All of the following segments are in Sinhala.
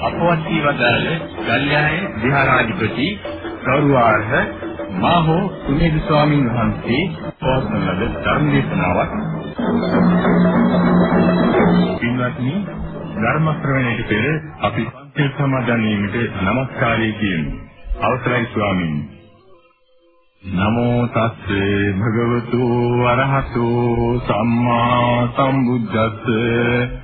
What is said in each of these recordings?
අපවත් වීවදාල ගල්යායේ විහාරාධිපති ගෞරවාර්හ මාහෝ සුනේද ස්වාමීන් වහන්සේ පවත්වන ලද ධර්ම දේශනාවක් පින්වත්නි ධර්ම ශ්‍රවණයට පෙර අපි පන්සල් සමාදන්වීමට নমස්කාරය කියමු. අවසරයි ස්වාමීන්. නමෝ තස්සේ භගවතු අරහතෝ සම්මා සම්බුද්දස්සේ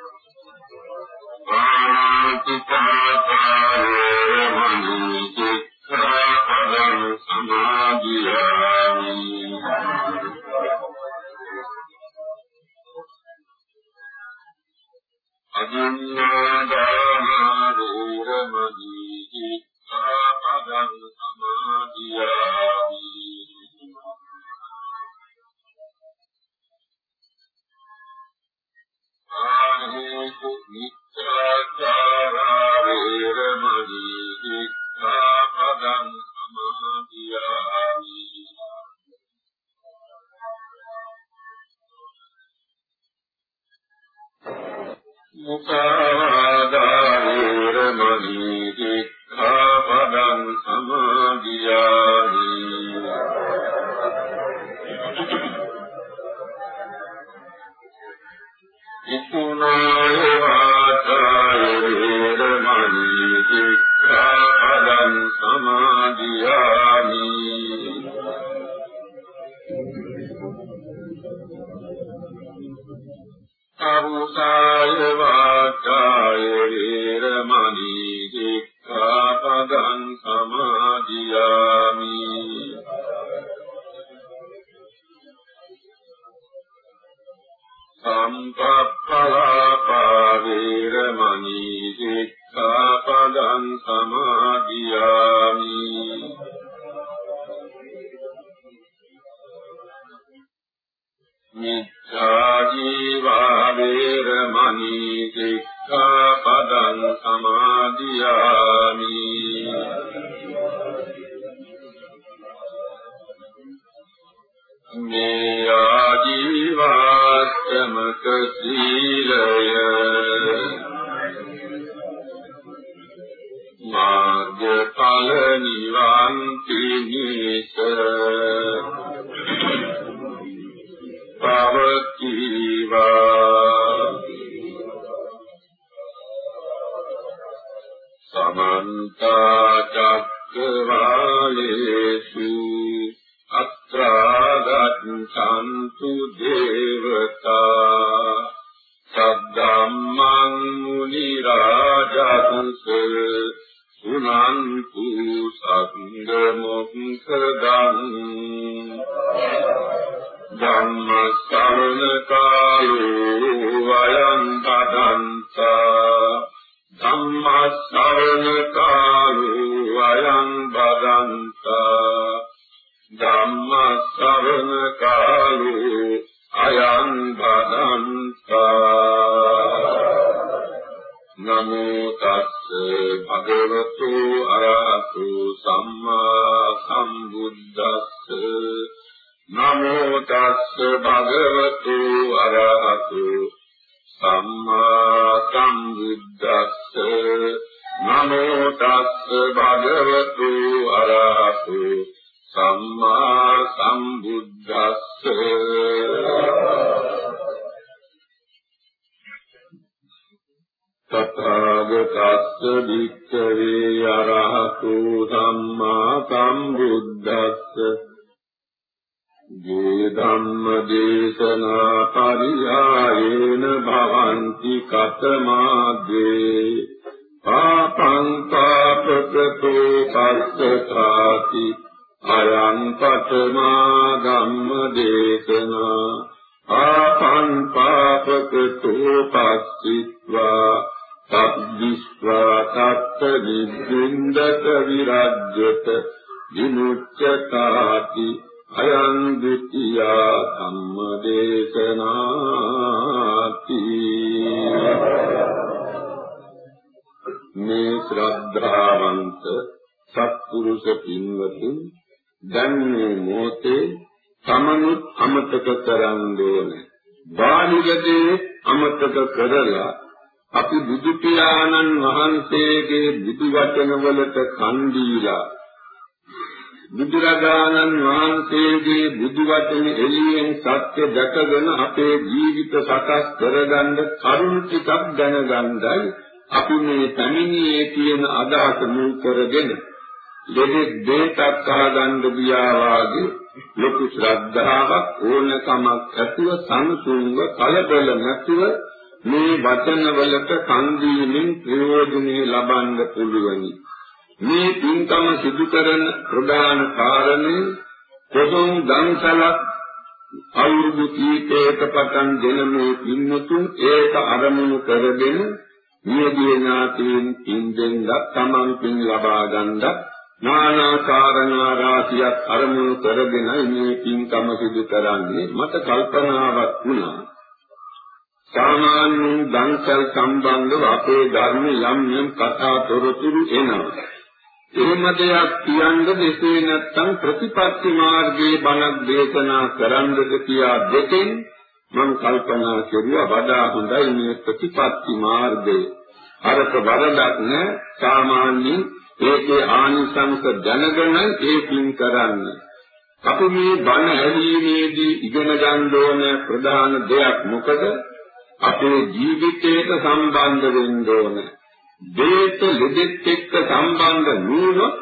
සමාධියාමි මුසාවා සම්බුද්දස්ස යේ ධම්ම දේශනා පරියායේන භවಂತಿ කතමාද්වේ පාපං පාපකතෝ පස්සතාති අයං පතමා ධම්ම දේශනා පාපං පාපකතෝ පස්සිත්වා සබ්බිස්වා තත්ත විද්දින්දක විරජ්‍යත විමුච්ඡතාති අයං ဒ ුතියා ධම්ම දේශනාති මේ ශ්‍රද්ධාවන්ත සත්පුරුෂ පින්වතුන් දැන් මේ මොහොතේ තමනුත් අමතක කරන්න ඕනේ. බාහිරදී අමතක කරලා අපි බුදු පියාණන් වහන්සේගේ බුදු වචන වලට කන් දීලා බුදුරජාණන් වහන්සේගේ බුදු වචන එළියෙන් සත්‍ය දැකගෙන අපේ ජීවිත සකස් කරගන්න කරුණ ටිකක් දැනගන්නයි අපි මේ පැමිණියේ කියන අදහස මුල් කරගෙන දෙදෙක් දෙයක් අහගන්න ගියා වාගේ ලොකු ශ්‍රද්ධාවක් ඕනකමක් ඇතුව සංසුන්ව කලබල නැතුව මේ වචන වලට කන් දීමෙන් ප්‍රයෝජනෙ ලබන්න පුළුවනි. මේ පින්කම සිදු කරන ප්‍රධාන කාරණේ කොසොන් දන්සලක් අවුරුදු කීපයක පටන් දෙන මේ පින්වතුන් ඒක අරමුණු කරගෙන නියදී ඥාතීන් පින් දෙන්නත් තමන් පින් ලබා ගන්නත් නානා කාරණා රාශියක් අරමුණු කරගෙන මේ පින්කම සිදු කරන්නේ මට කල්පනාවක් වුණා. සාමාන්‍ය දන්සල් සම්බන්ධව අපේ ධර්ම යම් යම් කතා තොරතුරු එනවා. එහෙම දෙයක් කියන්න දෙසේ නැත්තම් ප්‍රතිපත්ති මාර්ගයේ බණක් දේශනා කරන්නද කියා දෙකෙන් මම කල්පනා කෙරුවා වඩා හොඳයි මේ ප්‍රතිපත්ති මාර්ගය. අරක වරදක් නෑ. සාමාන්‍යයෙන් ඒකේ ආනිසංස දැනගෙන ඒකින් කරන්න. අපි මේ බණ ඇහිීමේදී ඉගෙන ගන්න ඕන ප්‍රධාන දෙයක් මොකද? අපේ ජීවිතයට සම්බන්ධ වෙන්න ඕනේ. දේත ලෙඩෙත් එක්ක සම්බන්ධ නුනොත්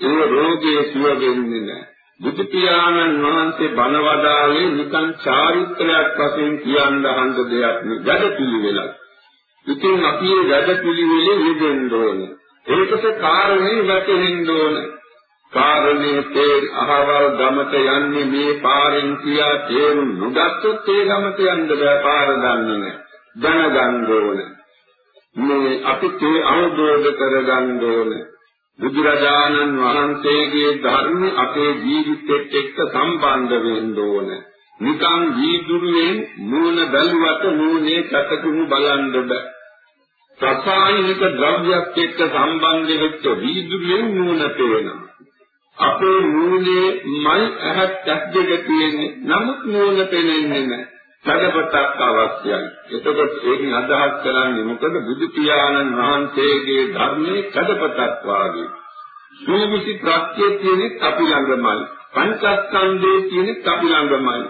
ඒ රෝගයේ සුව වෙන්නේ නැහැ. බුදු පියාණන් වහන්සේ බණ වදාළේ නිකන් චාරිත්‍රාක් වශයෙන් කියන්න අහන්න දෙයක් නෙවෙයි. වැඩපිළිවෙලක්. ඉතින් අපි මේ වැඩපිළිවෙලේ යෙදෙන්න ඕනේ. ඒකට කාරණේ වැටෙන්න ඕනේ. කාරණේ තේ අහවල් ගමට යන්නේ මේ පාරෙන් කියා තේරුම් නොගත්තොත් ඒ ගමට යන්න බෑ පාර දන්නේ නැහැ. දැනගන්න ඕනේ. මේ අපිට අවබෝධ කරගන්න ඕන. බුදුරජාණන් වහන්සේගේ ධර්ම අපේ ජීවිතෙත් එක්ක සම්බන්ධ වෙන්න ඕන. නිකන් වීදුරුවෙන් මූණ බැලුවට මූණේ කටකුණු බලන්න බෑ. රසායනික ද්‍රව්‍යයක් එක්ක සම්බන්ධ වෙච්ච වීදුරුවෙන් මූණ පේනවා. අපේ මූණේ මල් ඇහත් ඇස් දෙක තියෙන්නේ. නමුත් මූණ පේන්නේ නැහැ. සදපතක් අවශ්‍යයි. එතකොට ඒකෙන් අදහස් කරන්නේ මොකද බුදු පියාණන් වහන්සේගේ ධර්මයේ සදපතක් වාගේ. සූවිසි ප්‍රත්‍ය තියෙන්නේ අපි ළඟමයි. පංචස්කන්ධයේ තියෙන්නේ අපි ළඟමයි.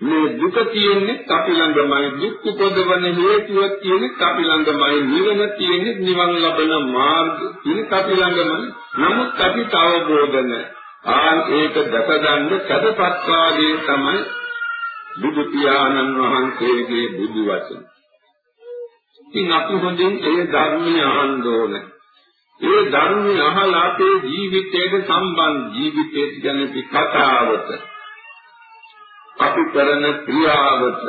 මේ දුක තියෙන්නේ අපි ළඟමයි. දුක් උපදවන හේතුව තියෙන්නේ අපි ළඟමයි. නිවන තියෙන්නේ නිවන් ලබන මාර්ගය තියෙන්නේ අපි ළඟමයි. නමුත් අපි තවබෝධ නැහැ. ආන් ඒක දැකගන්න සදපත් වාගේ තමයි බුදු පියාණන් වහන්සේගේ බුදු වචන. ඉතින් අපි හොඳින් ඒ ධර්මය අහන්න ඕනේ. ඒ ධර්මය අහලා අපේ ජීවිතයට සම්බන්ධ ජීවිතයට ගැන කතාවට අපි කරන ක්‍රියාවට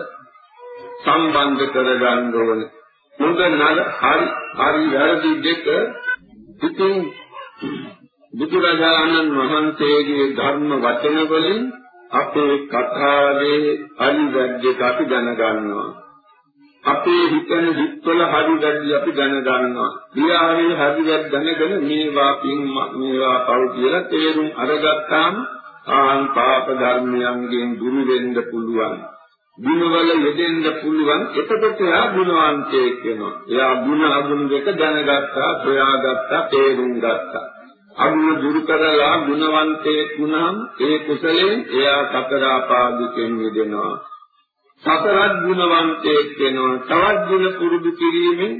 සම්බන්ධ කරගන්න ඕනේ. හොඳ නර හරි හරි වැරදි දෙක ඉතින් බුදුරජාණන් වහන්සේගේ ධර්ම වචන වලින් අපේ කතාවේ අනිවැද්දක අපි දැනගන්නවා. අපේ හිතන හිතවල හරි වැරදි අපි දැනගන්නවා. ක්‍රියාවේ හරි වැරදි දැනගෙන මේවා පින් මේවා පව් කියලා තේරුම් අරගත්තාම ආන් පාප ධර්මයන්ගෙන් දුරු වෙන්න පුළුවන්. ගුණවල යෙදෙන්න පුළුවන්. එතකොට එයා ගුණවන්තයෙක් වෙනවා. එයා ගුණ අගුණ දෙක දැනගත්තා, සොයාගත්තා, තේරුම් ගත්තා. අගුණ දුරු කරලා ගුණවන්තයෙක් වුණාම ඒ කුසලයෙන් එයා සතර ආපාදිකෙන් මිදෙනවා. සතරත් ගුණවන්තයෙක් වෙනවා. තවත් ගුණ පුරුදු කිරීමෙන්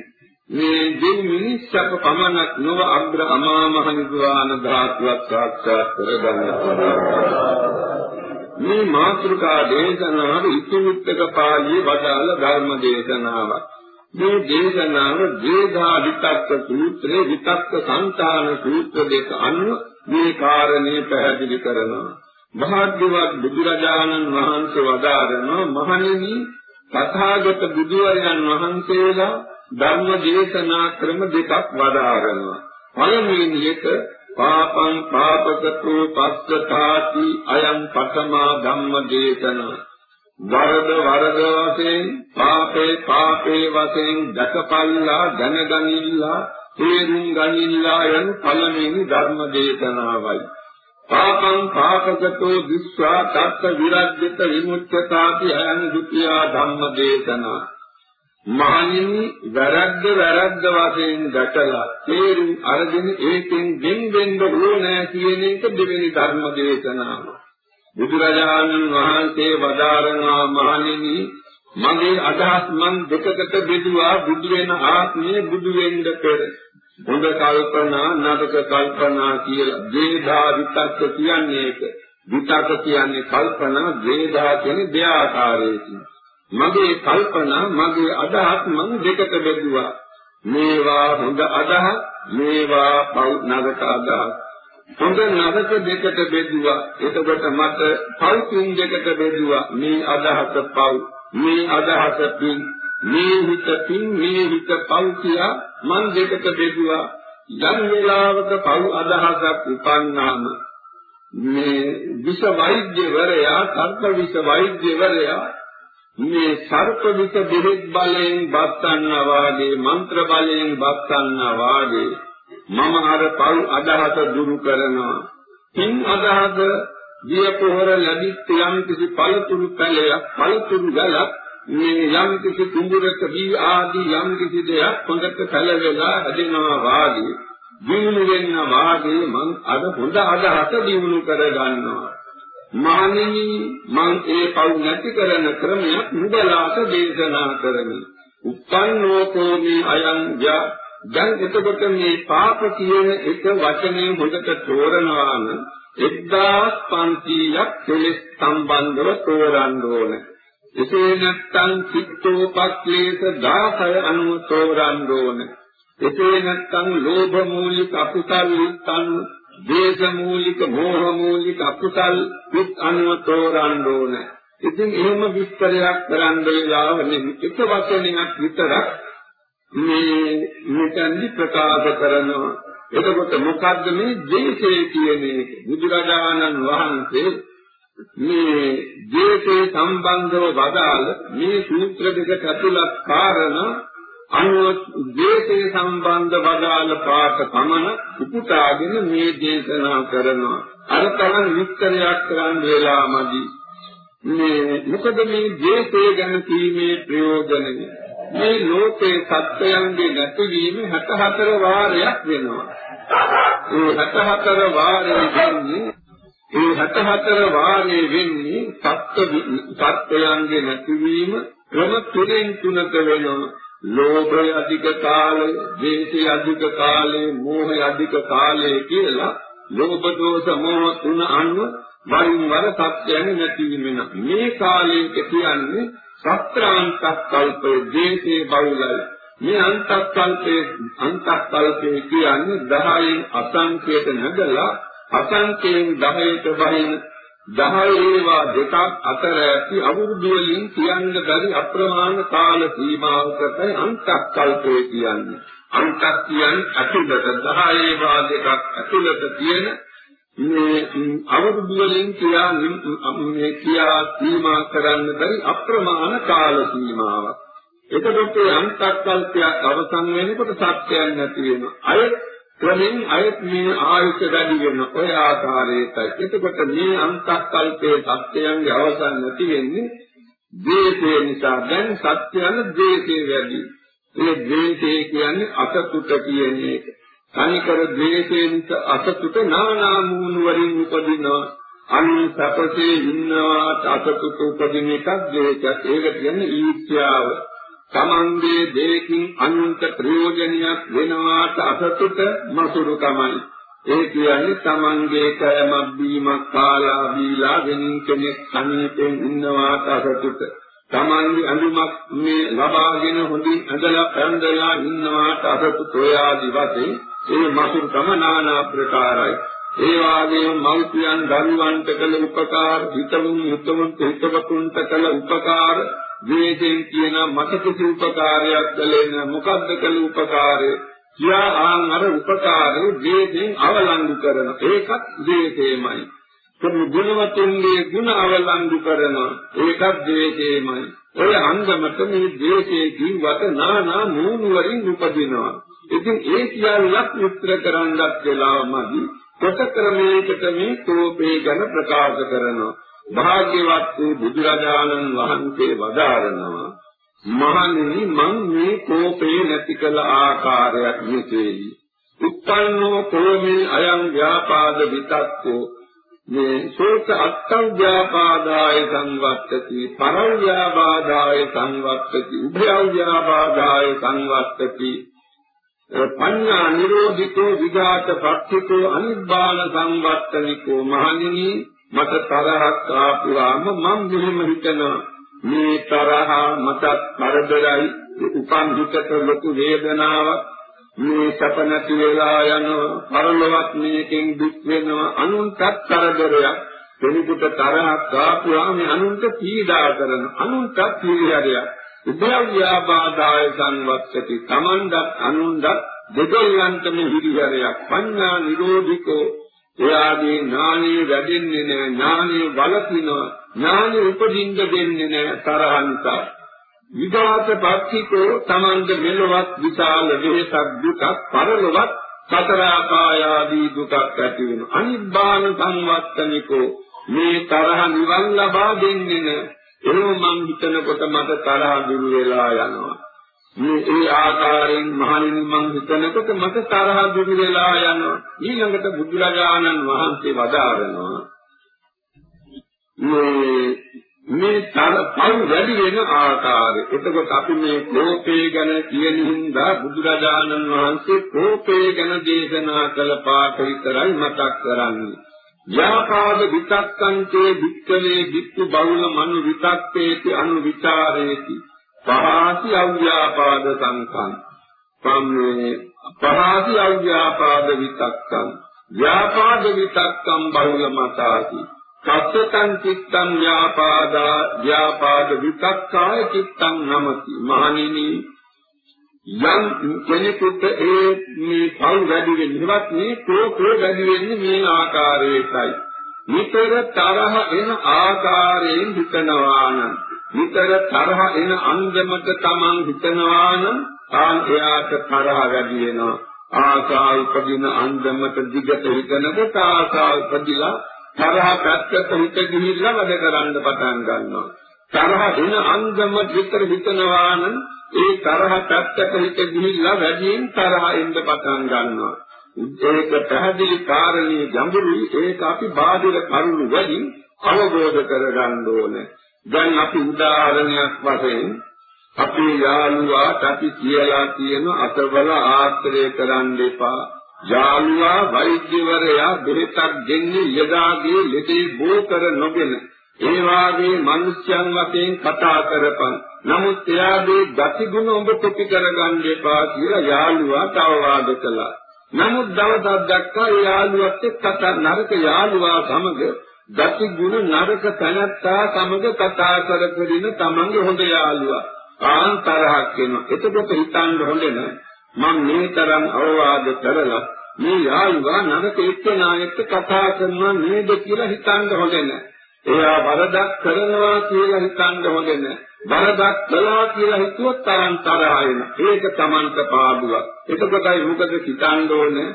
මේ දෙව් මිනිස්සක පමණක් නොව අග්‍ර අමා මහ නිර්වාණ ධාතුවක් සාක්ෂාත් කරගන්නවා. මේ මාතෘකා දේශනාව ඉතිවිත්තක පාළියේ වදාළ ධර්ම දේශනාවක්. මේ දේශනාව වේදා විතක්ක සූත්‍රයේ විතක්ක සංතාන සූත්‍ර දෙක අනුව මේ කාරණේ පැහැදිලි කරනවා. භාග්‍යවත් බුදුරජාණන් වහන්සේ වදාරනවා මහණෙනි තථාගත බුදුරජාණන් වහන්සේලා ධර්ම දේශනා ක්‍රම දෙකක් වදාරනවා. පළමුවෙනි එක පාපං පාපකතෝ පස්සතාති අයං පඨමා ධම්ම දේශනා වරද වරද වශයෙන් පාපේ පාපේ වශයෙන් දකපල්ලා දැනගනිල්ලා තේරුම් ගනිල්ලා යන පළමුවෙනි ධර්ම දේශනාවයි පාපං පාපකතෝ විස්වා තත්ත විරජ්‍යත විමුක්තතාති අයං ဒ ුතියා ධම්ම දේශනා මහණෙනි වැරද්ද වැරද්ද වශයෙන් දැකලා තේරුම් අරගෙන ඒකෙන් ගෙන් වෙන්න ඕනෑ කියන එක දෙවෙනි ධර්ම දේශනාව. බුදුරජාණන් වහන්සේ වදාරනවා මහණෙනි මගේ අදහස් මන් දෙකකට බෙදුවා බුදු වෙන ආත්මය බුදු වෙන්න පෙර. හොඳ කල්පනා නරක කල්පනා කියලා දේදා විතක්ක කියන්නේ ඒක. විතක්ක කියන්නේ කල්පනා දේදා කියන්නේ දෙආකාරයකින්. මගේ කල්පනා මගේ අදහස් මම දෙකට බෙදුවා මේවා හොඳ අදහස් මේවා පව් නරක අදහස් හොඳ නරක දෙකට බෙදුවා. එතකොට මට පව්කින් දෙකට බෙදුවා. මේ අදහස පව් මේ අදහස පින් මේ හිත පින් මේ හිත පව් කියා මන් දෙකට බෙදුවා. යම් වේලාවක පව් අදහසක් උපන්නාම මේ විෂ වෛද්‍යවරයා සර්ප විෂ වෛද්‍යවරයා මේ සර්ප විස දෙහෙත් බලයෙන් බස්සන්නා වාගේ මන්ත්‍ර බලයෙන් බස්සන්නා වාගේ මම අර පල් අදහස දුරු කරනවා තින් අදහස දිය පොහොර ලැබිත් යම් කිසි පළතුරු පැලයක් පළතුරු ගලක් මේ යම් කිසි කුඹුරක දී ආදී යම් කිසි දෙයක් හොඳට පැලවෙලා හැදෙනවා වාගේ දිනු වෙන්න වාගේ මං අර හොඳ අදහස දිනු කර ගන්නවා මහණෙනි මං ඒ පව් නැති කරන ක්‍රමයක් නුඹලාට දේශනා කරමි. උප්පන්නෝකෝ මේ අයං යා දැන් එතකොට මේ පාප කියන එක වචනේ හොඳට තෝරනවා නම් 1500ක් කෙලෙස් සම්බන්ධව තෝරන්න ඕන. එසේ නැත්නම් චිත්තෝපක්ලේශ 16 අනුව තෝරන්න ඕන. එසේ නැත්නම් ලෝභ මූලික අකුසල් උත්සන්න දේශ මූලික මෝහ මූලික අකුසල් පිට අනුව තෝරන්න ඕන. ඉතින් එහෙම විස්තරයක් කරන්න වෙලාව නෙමෙයි. එක වචනයක් විතරක් මේ මෙතනදි ප්‍රකාශ කරනවා. එතකොට මොකද්ද මේ දේශේ කියන එක? බුදුරජාණන් වහන්සේ මේ දේශේ සම්බන්ධව වදාළ මේ සූත්‍ර දෙක ඇතුළත් කාරණා අනුව දේශේ සම්බන්ධ වදාළ පාඨ පමණ උපුටාගෙන මේ දේශනා කරනවා. අර තරම් විස්තරයක් කරන්න වෙලා මදි. මේ මොකද මේ දේශේ ගැන කීමේ ප්‍රයෝජනය මේ ලෝකේ සත්‍යයන්ගේ නැතිවීම 64 වාරයක් වෙනවා. ඒ 64 වාරේ වෙන්නේ ඒ 64 වාරේ වෙන්නේ සත්‍ය සත්‍යයන්ගේ නැතිවීම ක්‍රම තුනෙන් තුනක වෙනවා. ලෝභය අධික කාලය, ද්වේෂය අධික කාලය, මෝහය අධික කාලය කියලා ලෝභ දෝෂ මෝහ තුන අනුව වරින් වර සත්‍යයන් නැති වෙන මේ කාලයට කියන්නේ සත්‍රාන්තක් කල්පයේ ද්වේෂේ බහුලයි මේ අන්තක්කල්පයේ අන්තක්කල්පයේ කියන්නේ 10න් අසංකේත නැදලා අසංකේයෙන් 10ට වරින් දහ ඒවා දෙකක් අතර ඇති අවුරුදු වලින් කියන්න බැරි අප්‍රමාණ කාල සීමාවකට අන්තක්කල්පය කියන්නේ. අන්තක් කියන්නේ අතුලත දහ ඒවා දෙකක් අතුලත තියෙන මේ අවුරුදු වලින් කියා මේ කියා සීමා කරන්න බැරි අප්‍රමාණ කාල සීමාවක් එතකොට අන්තක්කල්පයක් අවසන් වෙනකොට සත්‍යයක් නැති වෙනවා. අය ක්‍රමෙන් අයත් මේ ආයුෂ වැඩි වෙන ඔය ආකාරයටයි. එතකොට මේ අන්තක්කල්පයේ සත්‍යයන්ගේ අවසන් නැති වෙන්නේ ද්වේෂය නිසා. දැන් සත්‍යයන් ද්වේෂය වැඩි. ඒ ද්වේෂය කියන්නේ අසතුට කියන එක. තනිකර ද්වේෂයෙන් අසතුට නානා මූණ වලින් උපදිනවා. අන් සපසේ ඉන්නවාට අසතුට උපදින එකක් ද්වේෂයක්. ඒක කියන්නේ ඊර්ෂ්‍යාව. තමන්ගේ දෙයකින් අනුන්ට ප්‍රයෝජනයක් වෙනවාට අසතුට මසුරුකමයි. ඒ කියන්නේ තමන්ගේ කෑමක් බීමක් කාලා බීලා වෙනින් කෙනෙක් සමීපෙන් ඉන්නවාට අසතුට. තමන්ගේ අඳුමක් මේ ලබාගෙන හොඳින් ඇඳලා පැන්දලා ඉන්නවාට අසතුට ඔය ආදි වශයෙන් ඒ මසුරුකම নানা ප්‍රකාරයි. ඒ වාගේම මෞපියන් දරුවන්ට කළ උපකාර, හිතවුන් හිතවුන්ට හිතවතුන්ට කළ උපකාර ද්වේෂයෙන් කියන මට කිසි උපකාරයක් කළේ නැහැ මොකද්ද කළ උපකාරය? කියා ආන් අර උපකාරය ද්වේෂයෙන් අවලංගු කරන. ඒකත් ද්වේෂයමයි කොහොම ගුණවතුන්ගේ ගුණ අවලංගු කරන ඒකත් ද්වේෂයමයි ඔය අංගමත මේ ද්වේෂයේ කිව්වට නානා මූණු වලින් උපදිනවා. ඉතින් ඒ සියල්ලක් විස්තර කරන්නත් වෙලාවමදි කොට ක්‍රමයකට මේ කෝපේ ගැන ප්‍රකාශ කරනවා. භාග්‍යවත් වූ බුදුරජාණන් වහන්සේ වදාරනවා මහණෙනි මං මේ කෝපේ නැති කළ ආකාරයක් මෙසේයි. උත්පන්නෝ කෝමේ අයං ව්‍යාපාද විතක්කෝ. මේ සෝත අත්තව්‍යාපාදාය සංවත්තති පරව්‍යාපාදාය සංවත්තති උභයව්‍යාපාදාය සංවත්තති. පඤ්ඤා නිරෝධිතෝ විඝාත පක්ඛිතෝ අනිබ්බාන සංවත්තනිකෝ මහණෙනි මට තරහක් ආපුවාම මම මෙහෙම හිතනවා. මේ තරහ මට කරදරයි උපන් හිතට ලොකු වේදනාවක්. මේ සැප නැති වෙලා යනවා පරලොවක් මේකෙන් දුක් වෙනවා. අනුන්ටත් කරදරයක් කෙනෙකුට තරහක් ආපුවාම අනුන්ට පීඩා කරන අනුන්ටත් පීඩාවක් උභයව්‍යාබාධාය සංවත්තති තමන්වත් අනුන්වත් දෙදොල්ලන්ටම හිරිහැරයක්. පඤ්ඤා නිරෝධිකෝ. එයාගේ ඥානෙ වැඩෙන්නේ නැහැ ඥානෙ වලකිනවා ඥානෙ උපදින්න දෙන්නේ නැහැ තරහ නිසා විඝාත පක්ඛිකෝ තමන්ද මෙලොවත් විශාල වෙහසක් දුකක් පරලොවත් සතර ආපායාදී දුකක් ඇති වෙන අනිබ්බාන සංවත්තනිකෝ. මේ තරහ නිවන් ලබා දෙන්නේ නැහැ. එහෙනම් මං හිතනකොට මට තරහ දුර වෙලා යනවා. මේ ඒ ආකාරයෙන් මහණෙනි මං හිතනකොට මට තරහ දුරු වෙලා යනවා. ඊළඟට බුදුරජාණන් වහන්සේ වදාරනවා මේ මේ තර පව් වැඩි වෙන ආකාරය. එතකොට අපි මේ කෝපේ ගැන කියන හින්දා බුදුරජාණන් වහන්සේ කෝපේ ගැන දේශනා කළ පාඩ විතරයි මතක් කරන්නේ. ව්‍යාපාද විතක්කංචේ වික්කලේ වික්ඛු බහුල මනු විතක්කේති අනු විචාරේති පහාසි අව්‍යාපාද සංඛං. සම්මේ පහාසි අව්‍යාපාද විතක්කං. ව්‍යාපාද විතක්කං බහුල මතාති. සත්‍යං චිත්තං ව්‍යාපාදා ව්‍යාපාද විතක්කාය චිත්තං නමති. මහණෙනි යම් කෙනෙකුට ඒ මේ පල් වැඩි වෙන්නවත් මේ කෝකෝ වැඩි වෙන්නේ මේ ආකාරයටයි. නිතර තරහ එන ආකාරයෙන් හිතනවා නම් නිතර තරහ එන අන්දමට Taman හිතනවා නම් ආන් එයාට තරහ වැඩි වෙනවා. ආසා උපදින අන්දමට දිගට හිතනකොට ආසා උපදිලා තරහ පැත්තට හිත ගිහිල්ලා වැඩ කරන්න පටන් ගන්නවා. තරහ එන අන්දම විතර හිතනවා නම් ඒ තරහ පැත්තට හිත ගිහිල්ලා වැඩියෙන් තරහ එන්න පටන් ගන්නවා. ඒක පැහැදිලි කාරණේ ගැඹුරුයි. ඒක අපි බාහිර කරුණු වලින් අවබෝධ කරගන්න ඕනේ. දැන් අපි උදාහරණයක් වශයෙන් අපේ යාළුවාට අපි කියලා තියෙන අතවල ආශ්‍රය කරන්න එපා. යාළුවා වෛද්‍යවරයා බෙහෙතක් දෙන්නේ යදාගේ ලෙඩේ බෝ කර නොගෙන ඒ වාගේ මිනිස්යන් වශයෙන් කතා කරපන්. නමුත් එයාගේ ගතිගුණ ඔබ කොපි කරගන්න එපා කියලා යාළුවාට අවවාද කළා. නමුත් දවසක් දැක්කා ඒ යාළුවත් එක්ක නරක යාළුවා සමග ගති ගුණ නරක තනත්තා සමග කතා කර කරින තමන්ගේ හොඳ යාළුවා ආන් තරහක් වෙනවා එතකොට හිතන්න හොඳ නෑ මම මේ තරම් අවවාද කරලා මේ යාළුවා නරක එක්කෙනා එක්ක කතා කරනවා නේද කියලා හිතන්න හොඳ නෑ එයා වරදක් කරනවා කියලා හිතන්න හොඳ නැහැ. වරදක් කළා කියලා හිතුවොත් තරම් තරහ වෙන. ඒක Tamanට පාඩුවක්. එතකොටයි මොකද හිතන්න ඕනේ?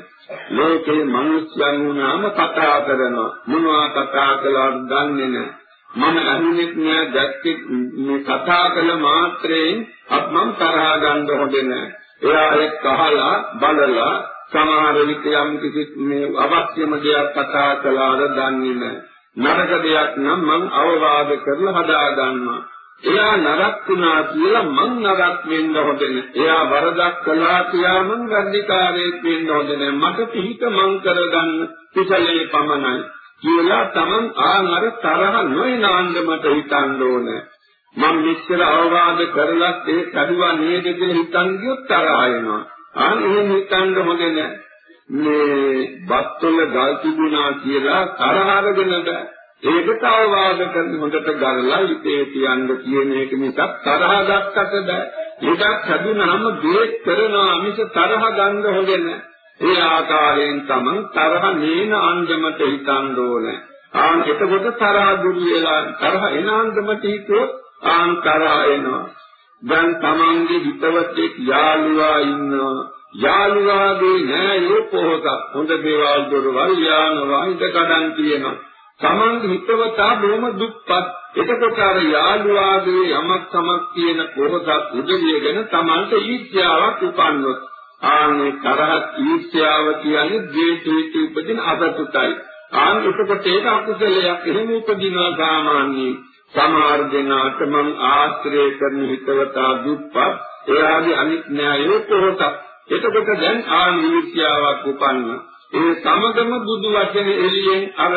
ලෝකේ මිනිස්යන් වුණාම කතා කරනවා. මොනවා කතා කළාද දන්නේ නැහැ. මම අහුනෙත් නෑ දැක්කේ මේ කතා කළ මාත්‍රයෙන් අප මම තරහ ගන්න හොඳ නෑ. එයා එක්ක අහලා බලලා සමහර විට යම් කිසි මේ අවශ්‍යම දෙයක් කතා කළාද දන්නේ නැහැ. නරක දෙයක් නම් මං අවවාද කරලා හදා ගන්නවා. එයා නරක වුණා කියලා මං නරක වෙන්න හොඳ නැහැ. එයා වරදක් කළා කියලා මං ගන්ධිකාරයෙක් වෙන්න හොඳ නැහැ. මට පිහිට මං කරගන්න කුසලයේ පමණයි. කියලා තමන් ආනර තරහ නොයන ආන්දමට හිතන්න ඕනේ. මම මෙච්චර අවවාද කරලත් ඒ කඩුවා නේද කියලා හිතන් ගියොත් තරහ එනවා. ආන් එහෙම හිතන්න හොඳ නැහැ. මේ බත්වල ගල් තිබුණා කියලා තරහ අරගෙන බෑ. ඒකට අවවාද කරන හොඳට ගලලා ඉතේ තියන්න කියන එක මිසක් තරහ ගත්තට බෑ. ඒකත් හැදුනහම දේත් කරනවා මිස තරහ ගන්න හොඳ නැහැ. ඒ ආකාරයෙන් තමන් තරහ නේන අන්දමට හිතන්න ඕනේ. ආන් එතකොට තරහ දුරු වෙලා තරහ එන අන්දමට හිතුවොත් ආන් තරහ එනවා. දැන් තමන්ගේ හිතවතෙක් යාළුවා ඉන්නවා. යාළුවාගේ නෑයෝ පොහොසත් හොඳ දේවල් දොරවල් යාන වාහිත කඩන් තියෙනවා. තමන්ගේ හිතවතා බොහොම දුක්පත්. එතකොට අර යාළුවාගේ යමක් තමක් තියෙන පොහොසත් උදවියගෙන තමන්ට ඊර්ෂ්‍යාවක් උපන්නොත් ආන්නේ තරහ ඊර්ෂ්‍යාව කියන්නේ ද්වේෂයේ උපදින අසතුටයි. ආන් එතකොට ඒක අකුසලයක් එහෙම උපදිනවා සාමාන්‍යයෙන්. සමහර දෙනාට මං ආශ්‍රය කරන හිතවතා දුප්පත් එයාගේ අනිත් න්යායෝ පොහොසත්. එතකොට දැන් ආන් ඊර්ෂ්‍යාවක් උපන්න. ඒ සමගම බුදු වචනේ එළියෙන් අර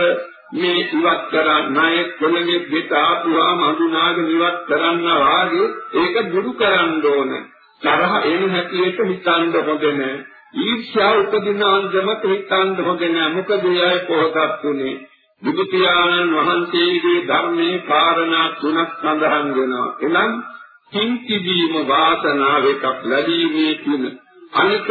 මේ ඉවත් කරා ණය කොළමේ පිට ආපුවාම හඳුනාගෙන ඉවත් කරන්න වාගේ ඒක දුරු කරන්න ඕනේ. තරහ එන හැටියට හිතන්න හොඳ නැහැ. ඊර්ෂ්‍යා උපදින අන්දමට හිතන්න හොඳ නැහැ. මොකද එයයි පොහොසත් උනේ. බුදු පියාණන් වහන්සේගේ ධර්මයේ කාරණා තුනක් සඳහන් වෙනවා. එනම් කිංකිදීම වාසනාව එකක් ලැබීමේ තුන. අනික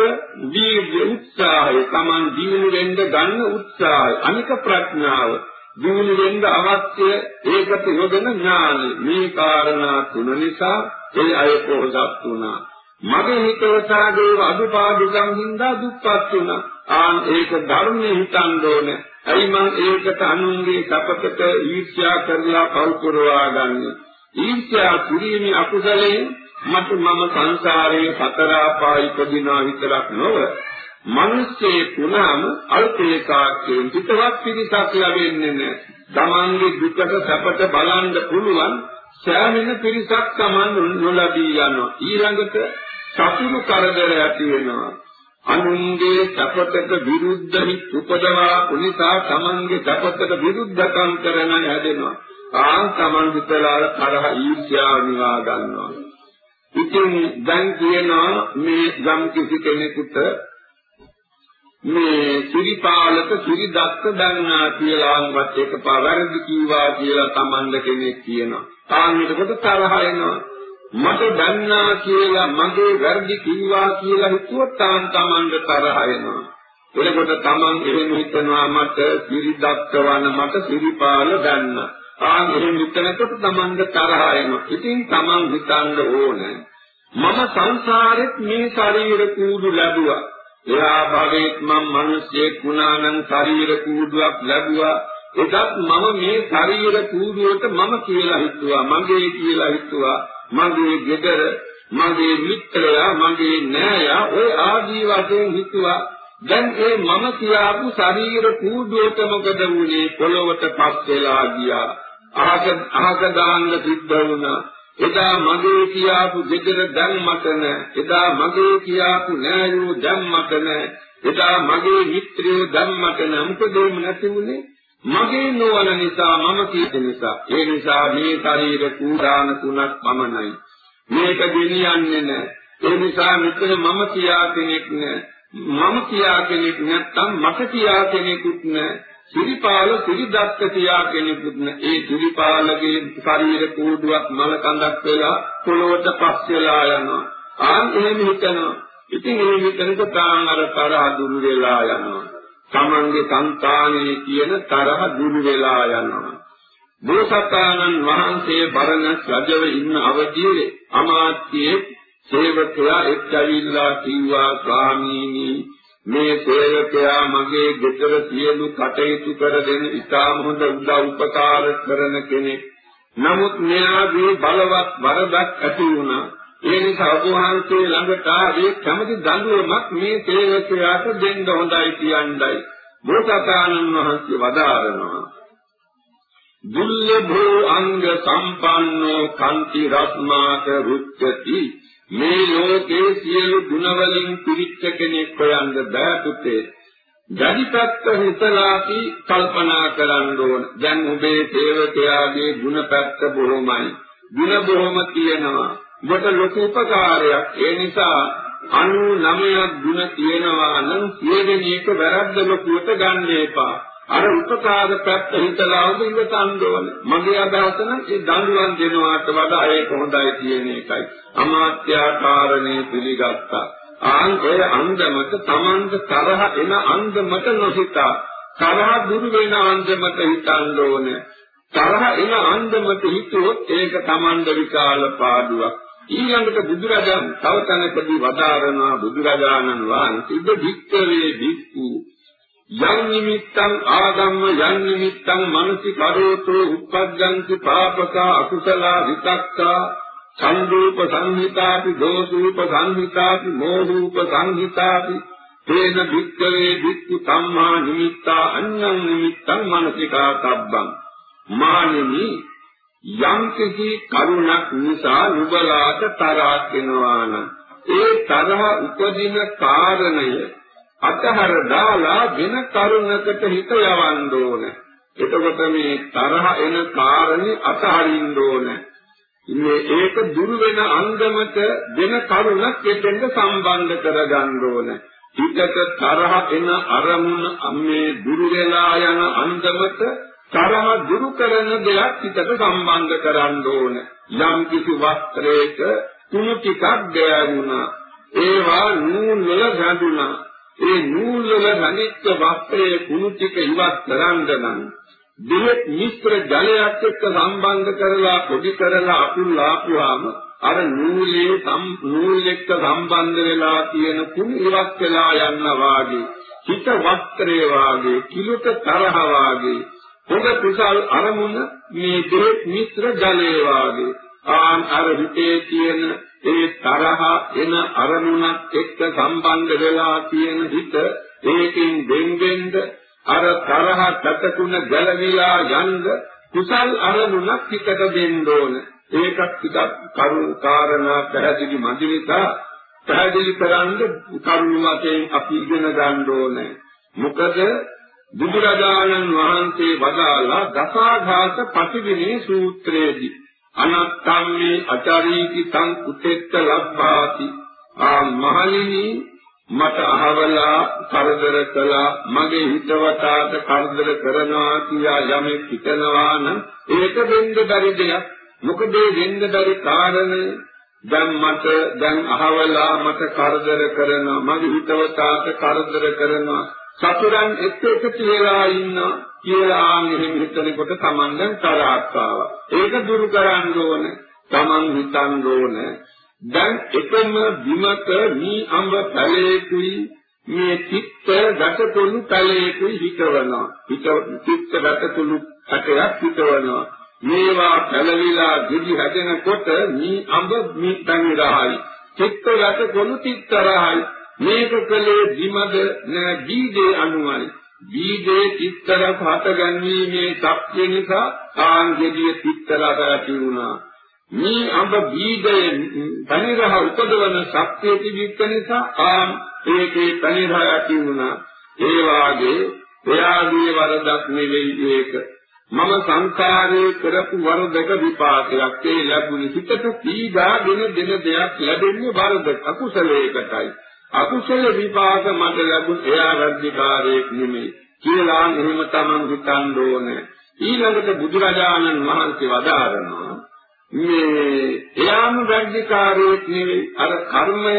දීර්ඝ උත්සාහය, Taman දිනු වෙන්න ගන්න උත්සාහය, අනික ප්‍රඥාව. දිනු වෙන්න අවශ්‍ය ඒකට යොදන ඥානය. මේ කාරණා තුන නිසා ඒ අය පොහොසත් වුණා. මගේ හිතවතාගේ අදුපාදුකම් හින්දා දුක්පත් වුණා. ආන් ඒක ධර්මයේ හිතන්න ඕනේ. ඇයි මං ඒකට අනුන්ගේ සපතට ඊර්ෂ්‍යා කරලා පව් කරවා ගන්නෙ? ඊර්ෂ්‍යා කිරීමේ අකුසලයෙන් මට මම සංසාරයේ සතර ආපාය ඉපදිනා විතරක් නොව මිනිස්සේ පුනම අල්පේකාක්යෙන් පිටවත් පිරිසක් ලැබෙන්නේ නැහැ. තමන්ගේ දුකට සැපට බලන්න පුළුවන් සෑහෙන පිරිසක් තමන් නොලබී යනවා. ඊළඟට සතුරු කරදර ඇති වෙනවා. අනුන්ගේ සපතට විරුද්ධ හිත් උපදවා උනිසා තමන්ගේ සපතට විරුද්ධකම් කරන හැදෙනවා. ආන් තමන් විතරලා තරහ ඊර්ෂ්‍යාව නිවා ගන්නවා. ඉතින් දැන් කියනවා මේ ගම් කිසි කෙනෙකුට මේ සිරිපාලක සිරිදත්ත දන්නා කියලා අංගත් එක පාවැරදි කීවා කියලා තමන්ද කෙනෙක් කියනවා. තාන් එතකොට තරහ එනවා. මට දන්නා කියලා මගේ වැරදි කිව්වා කියලා හිතුවොත් තාන් තමන්ට තරහ එනවා. එතකොට තමන් එහෙම හිතනවා මට සිරිදක්කවන මට සිරිපාල දන්න. ආන් එහෙම හිතනකොට තමන්ට තරහ එනවා. ඉතින් තමන් හිතන්න ඕනේ මම සංසාරෙත් මේ ශරීර කූඩු ලැබුවා. එහා භවෙත් මම මිනිස්සෙක් වුණා නම් ශරීර කූඩුවක් ලැබුවා. එදත් මම මේ ශරීර කූඩුවට මම කියලා හිතුවා. මගේ කියලා හිතුවා. මගේ ගෙදර මගේ මිත්‍රයා මගේ නෑයා ඔය ආදී වශයෙන් හිතුවා දැන් ඒ මම කියාපු ශරීර කූඩුවට මොකද වුනේ පොළොවට පස් වෙලා ගියා අහක අහක දාන්න සිද්ධ වුණා. එදා මගේ කියාපු ගෙදර දැන් මට නෑ. එදා මගේ කියාපු නෑයෝ දැන් මට නෑ. එදා මගේ මිත්‍රයෝ දැන් මට නෑ. මොකද නැති වුනේ? මගේ නොවන නිසා මම කීත නිසා. ඒ නිසා මේ ශරීර කූඩාන තුනක් පමණයි. මේක ගෙනියන්නේ නැහැ ඒ නිසා මෙතන මම කියා කෙනෙක් නැහැ මම කියා කෙනෙක් නැත්තම් මට කියා කෙනෙකුත් නැහැ සිරිපාල සිරිදත්ත කියා කෙනෙකුත් නැහැ ඒ සිරිපාලගේ ශරීර කූඩුවක් මල කඳක් වෙලා පොළොවට පස් වෙලා යනවා. ආන් එහෙම හිතනවා. ඉතින් ඒ හිතනකොට තාන් අර තරහ දුරු වෙලා යනවා. තමන්ගේ సంతානයේ තියෙන තරහ දුරු වෙලා යනවා. බෝසතාණන් වහන්සේ බරණස් රජව ඉන්න අවදියේ අමාත්‍යයේ සේවකයා එක්කවිල්ලා කිව්වා ස්වාමීනි මේ සේවකයා මගේ ගෙදර සියලු කටයුතු කර දෙන ඉතාම හොඳ උදව් උපකාර කරන කෙනෙක්. නමුත් මෙයාගේ බලවත් වරදක් ඇති වුණා. ඒ නිසා ඔබ වහන්සේ ළඟට ආවේ කැමති දඬුවමක් මේ සේවකයාට දෙන්න හොඳයි කියන්නයි. බෝසතාණන් වහන්සේ වදාරනවා. දුල්ලභෝ අංග සම්පන්නෝ කන්ති රත්මාක රුච්චති මේ ලෝකේ සියලු ගුණවලින් පිරිච්ච කෙනෙක් හොයන්න බෑ පුතේ. ජනිපත්ත හිතලාපි කල්පනා කරන්න ඕන. දැන් ඔබේ සේවකයාගේ ගුණපැත්ත බොහොමයි. ගුණ බොහොම තියෙනවා. ඔබට ලොකු උපකාරයක්. ඒ නිසා 99ක් ගුණ තියෙනවා නම් සියවෙනි එක වැරද්ද ලොකුවට ගන්න එපා. අර උපකාර පැත්ත හිතලා ඔබ ඉවසන්න ඕනේ. මගේ අදහස නම් ඒ දඬුවම් දෙනවාට වඩා ඒක හොඳයි කියන එකයි. අමාත්‍යාකාරණේ පිළිගත්තා. ආන් ඔය අන්දමට Tamand තරහ එන අන්දමට නොහිතා. තරහ දුරු වෙන අන්දමට හිතන්න ඕනේ. තරහ එන අන්දමට හිතුවොත් ඒක Tamand විශාල පාඩුවක්. ඊළඟට බුදුරජාණන් තව තැනකදී වදාරනවා බුදුරජාණන් වහන්සේ වික්කවේ වික්කු යම් නිමිත්තං ආගම්ම යම් නිමිත්තං මනසි කරෝතෝ උප්පජ්ජන්ති පාපක අකුසල විතක්කා සංදූප සංහිතාපි දෝසූප සංහිතාපි මෝහූප සංහිතාපි තේන වික්කවේ වික්ඛු සම්මා නිමිත්තා අඤ්ඤං නිමිත්තං මනසිකා තබ්බං මානෙනි යම් කිසි කරුණක් නිසා නුබලාට තරහක් වෙනවා නම් ඒ තරහ උපදින කාරණය අතහර දාලා වෙන කරුණකට හිත යවන්න ඕන. එතකොට මේ තරහ එන කාරණේ අතහරින්න ඕන. ඉන්නේ ඒක දුරු වෙන අංගමට වෙන කරුණක් එතෙන්ද සම්බන්ධ කරගන්න ඕන. හිතට තරහ එන අරමුණ මේ දුරු වෙලා යන අංගමට තරහ දුරු කරන දෙයක් හිතට සම්බන්ධ කරන්න ඕන. යම් කිසි වස්ත්‍රයක කුණු ටිකක් ගෑවුණා. ඒවා නූල් වල ගැඳුණා. ඒ නූල් වල රණිච්ච වස්ත්‍රයේ කුණු ටික ඉවත් කරන්න නම් දෙහෙත් මිශ්‍ර ජලයක් එක්ක සම්බන්ධ කරලා පොඩි කරලා අකුල් ආපුවාම අර නූලේ සම් නූල් එක්ක සම්බන්ධ වෙලා තියෙන කුණු ඉවත් වෙලා යන්න වාගේ හිත වස්ත්‍රයේ වාගේ කිලුට තරහ වාගේ පොඩ කුසල් අරමුණ මේ දෙහෙත් මිශ්‍ර ජලයේ වාගේ ආන් අර හිතේ තියෙන ඒ තරහ එන අරමුණක් එක්ක සම්බන්ධ වෙලා තියෙන හිත ඒකෙන් දෙන්නෙන්ද අර තරහ පැතකුණ ගැලවිලා යන්න කුසල් අරමුණක් හිතට දෙන්න ඕන. ඒකත් ටිකක් කරුණ කාරණා පැහැදිලි මදි නිසා පැහැදිලි කරන්න කරුණ වශයෙන් අපි ඉගෙන ගන්න ඕනේ. මොකද බුදුරජාණන් වහන්සේ වදාලා දසාඝාත පටිවිනේ සූත්‍රයේදී අනත්තම්මේ අචාරීති තං කුතෙත්ත ලබ්භාති. ආ මහණෙනි මට අහවලා කරදර කළා මගේ හිතවතාට කරදර කරනවා කියා යමෙක් හිතනවා නම් ඒක වෙන්න බැරි දෙයක්. මොකද ඒ වෙන්න බැරි කාරණය? දැන් මට දැන් අහවලා මට කරදර කරනවා මගේ හිතවතාට කරදර කරනවා. සතුරන් එක්ක එකතු වෙලා ඉන්නවා කියලා මෙහෙම හිතනකොට Taman දැන් තරහක් ආවා. ඒක දුරු කරන්න ඕන. Taman හිතන්න ඕන. දැන් එකම බිමක මේ අඹ පැලේකුයි මේ චිත්ත ගතතුළු පැලේකුයි හිතවනවා. හිත චිත්ත ගතතුළු කටයක් හිතවනවා. මේවා පැලවිලා ගිහි හැදෙනකොට මේ අඹ මේ තනිරහයි. චිත්ත ගතතුළු චිත්තරහයි. මේක කලේ බිමද නෑ බීජේ අනුවයි. බීජේ චිත්තර හටගන්වීමේ ශක්තිය නිසා ආංගෙදිය චිත්තර ඇති වුණා. මේ අඹ බීජයේ පනිරහ උපදවන ශක්තිය තිබෙච්ච නිසා ආන් ඒකේ පනිරහ ඇති වුණා. ඒ වාගේ එයාගේ වරදක් නෙවෙයි ඒක. මම සංසාරේ කරපු වරදක විපාකයක් ඒ ලැබුණ හිතට පීඩාගෙන දෙන දෙයක් ලැබෙන්නේ වරදක අකුසලයකටයි. අකුසල විපාක මට ලැබුණ එයා රජ්‍යකාරයෙක් නෙමෙයි කියලා එහෙම තමන් හිතන්න ඕනේ ඊළඟට බුදුරජාණන් වහන්සේ වදාරනවා මේ එයාම රජ්‍යකාරයෙක් නෙමෙයි අර කර්මය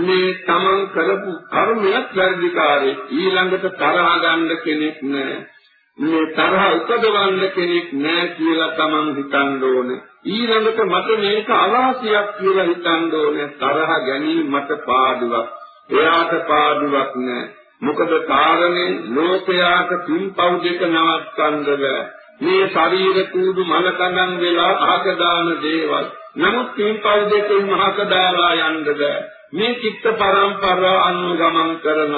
මේ තමන් කරපු කර්මයක් රජ්‍යකාරයෙක් ඊළඟට තරහ ගන්න කෙනෙක් නෑ මේ තරහ උපදවන්න කෙනෙක් නැහැ කියලා Taman හිතන්න ඕනේ. ඊළඟට මට මේක අවාසියක් කියලා හිතන්න ඕනේ. තරහ ගැනීම මට පාඩුවක්. එයාට පාඩුවක් නැහැ. මොකද කාරණේ ලෝකයාට පින්පව් දෙක නවත්තන්න බෑ. මේ ශරීර කූඩු මලකඳන් වෙලා අහක දාන දේවල්. නමුත් පින්පව් දෙකෙන් මහක දාලා යන්න බෑ. මේ චිත්ත පරම්පරාව අනුගමන් කරන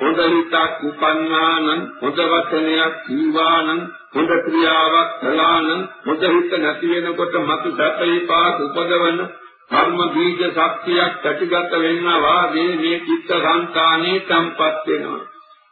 හොඳ හිතක් උපන්නානම් හොඳ වචනයක් කීවානම් හොඳ ක්‍රියාවක් කළානම් හොඳ හිත නැති වෙනකොට මතු සැපීපාස් උපදවන කර්ම බීජ ශක්තියක් ඇතිගත වෙනවා වාගේ මේ චිත්ත සංකානේ සම්පත් වෙනවා.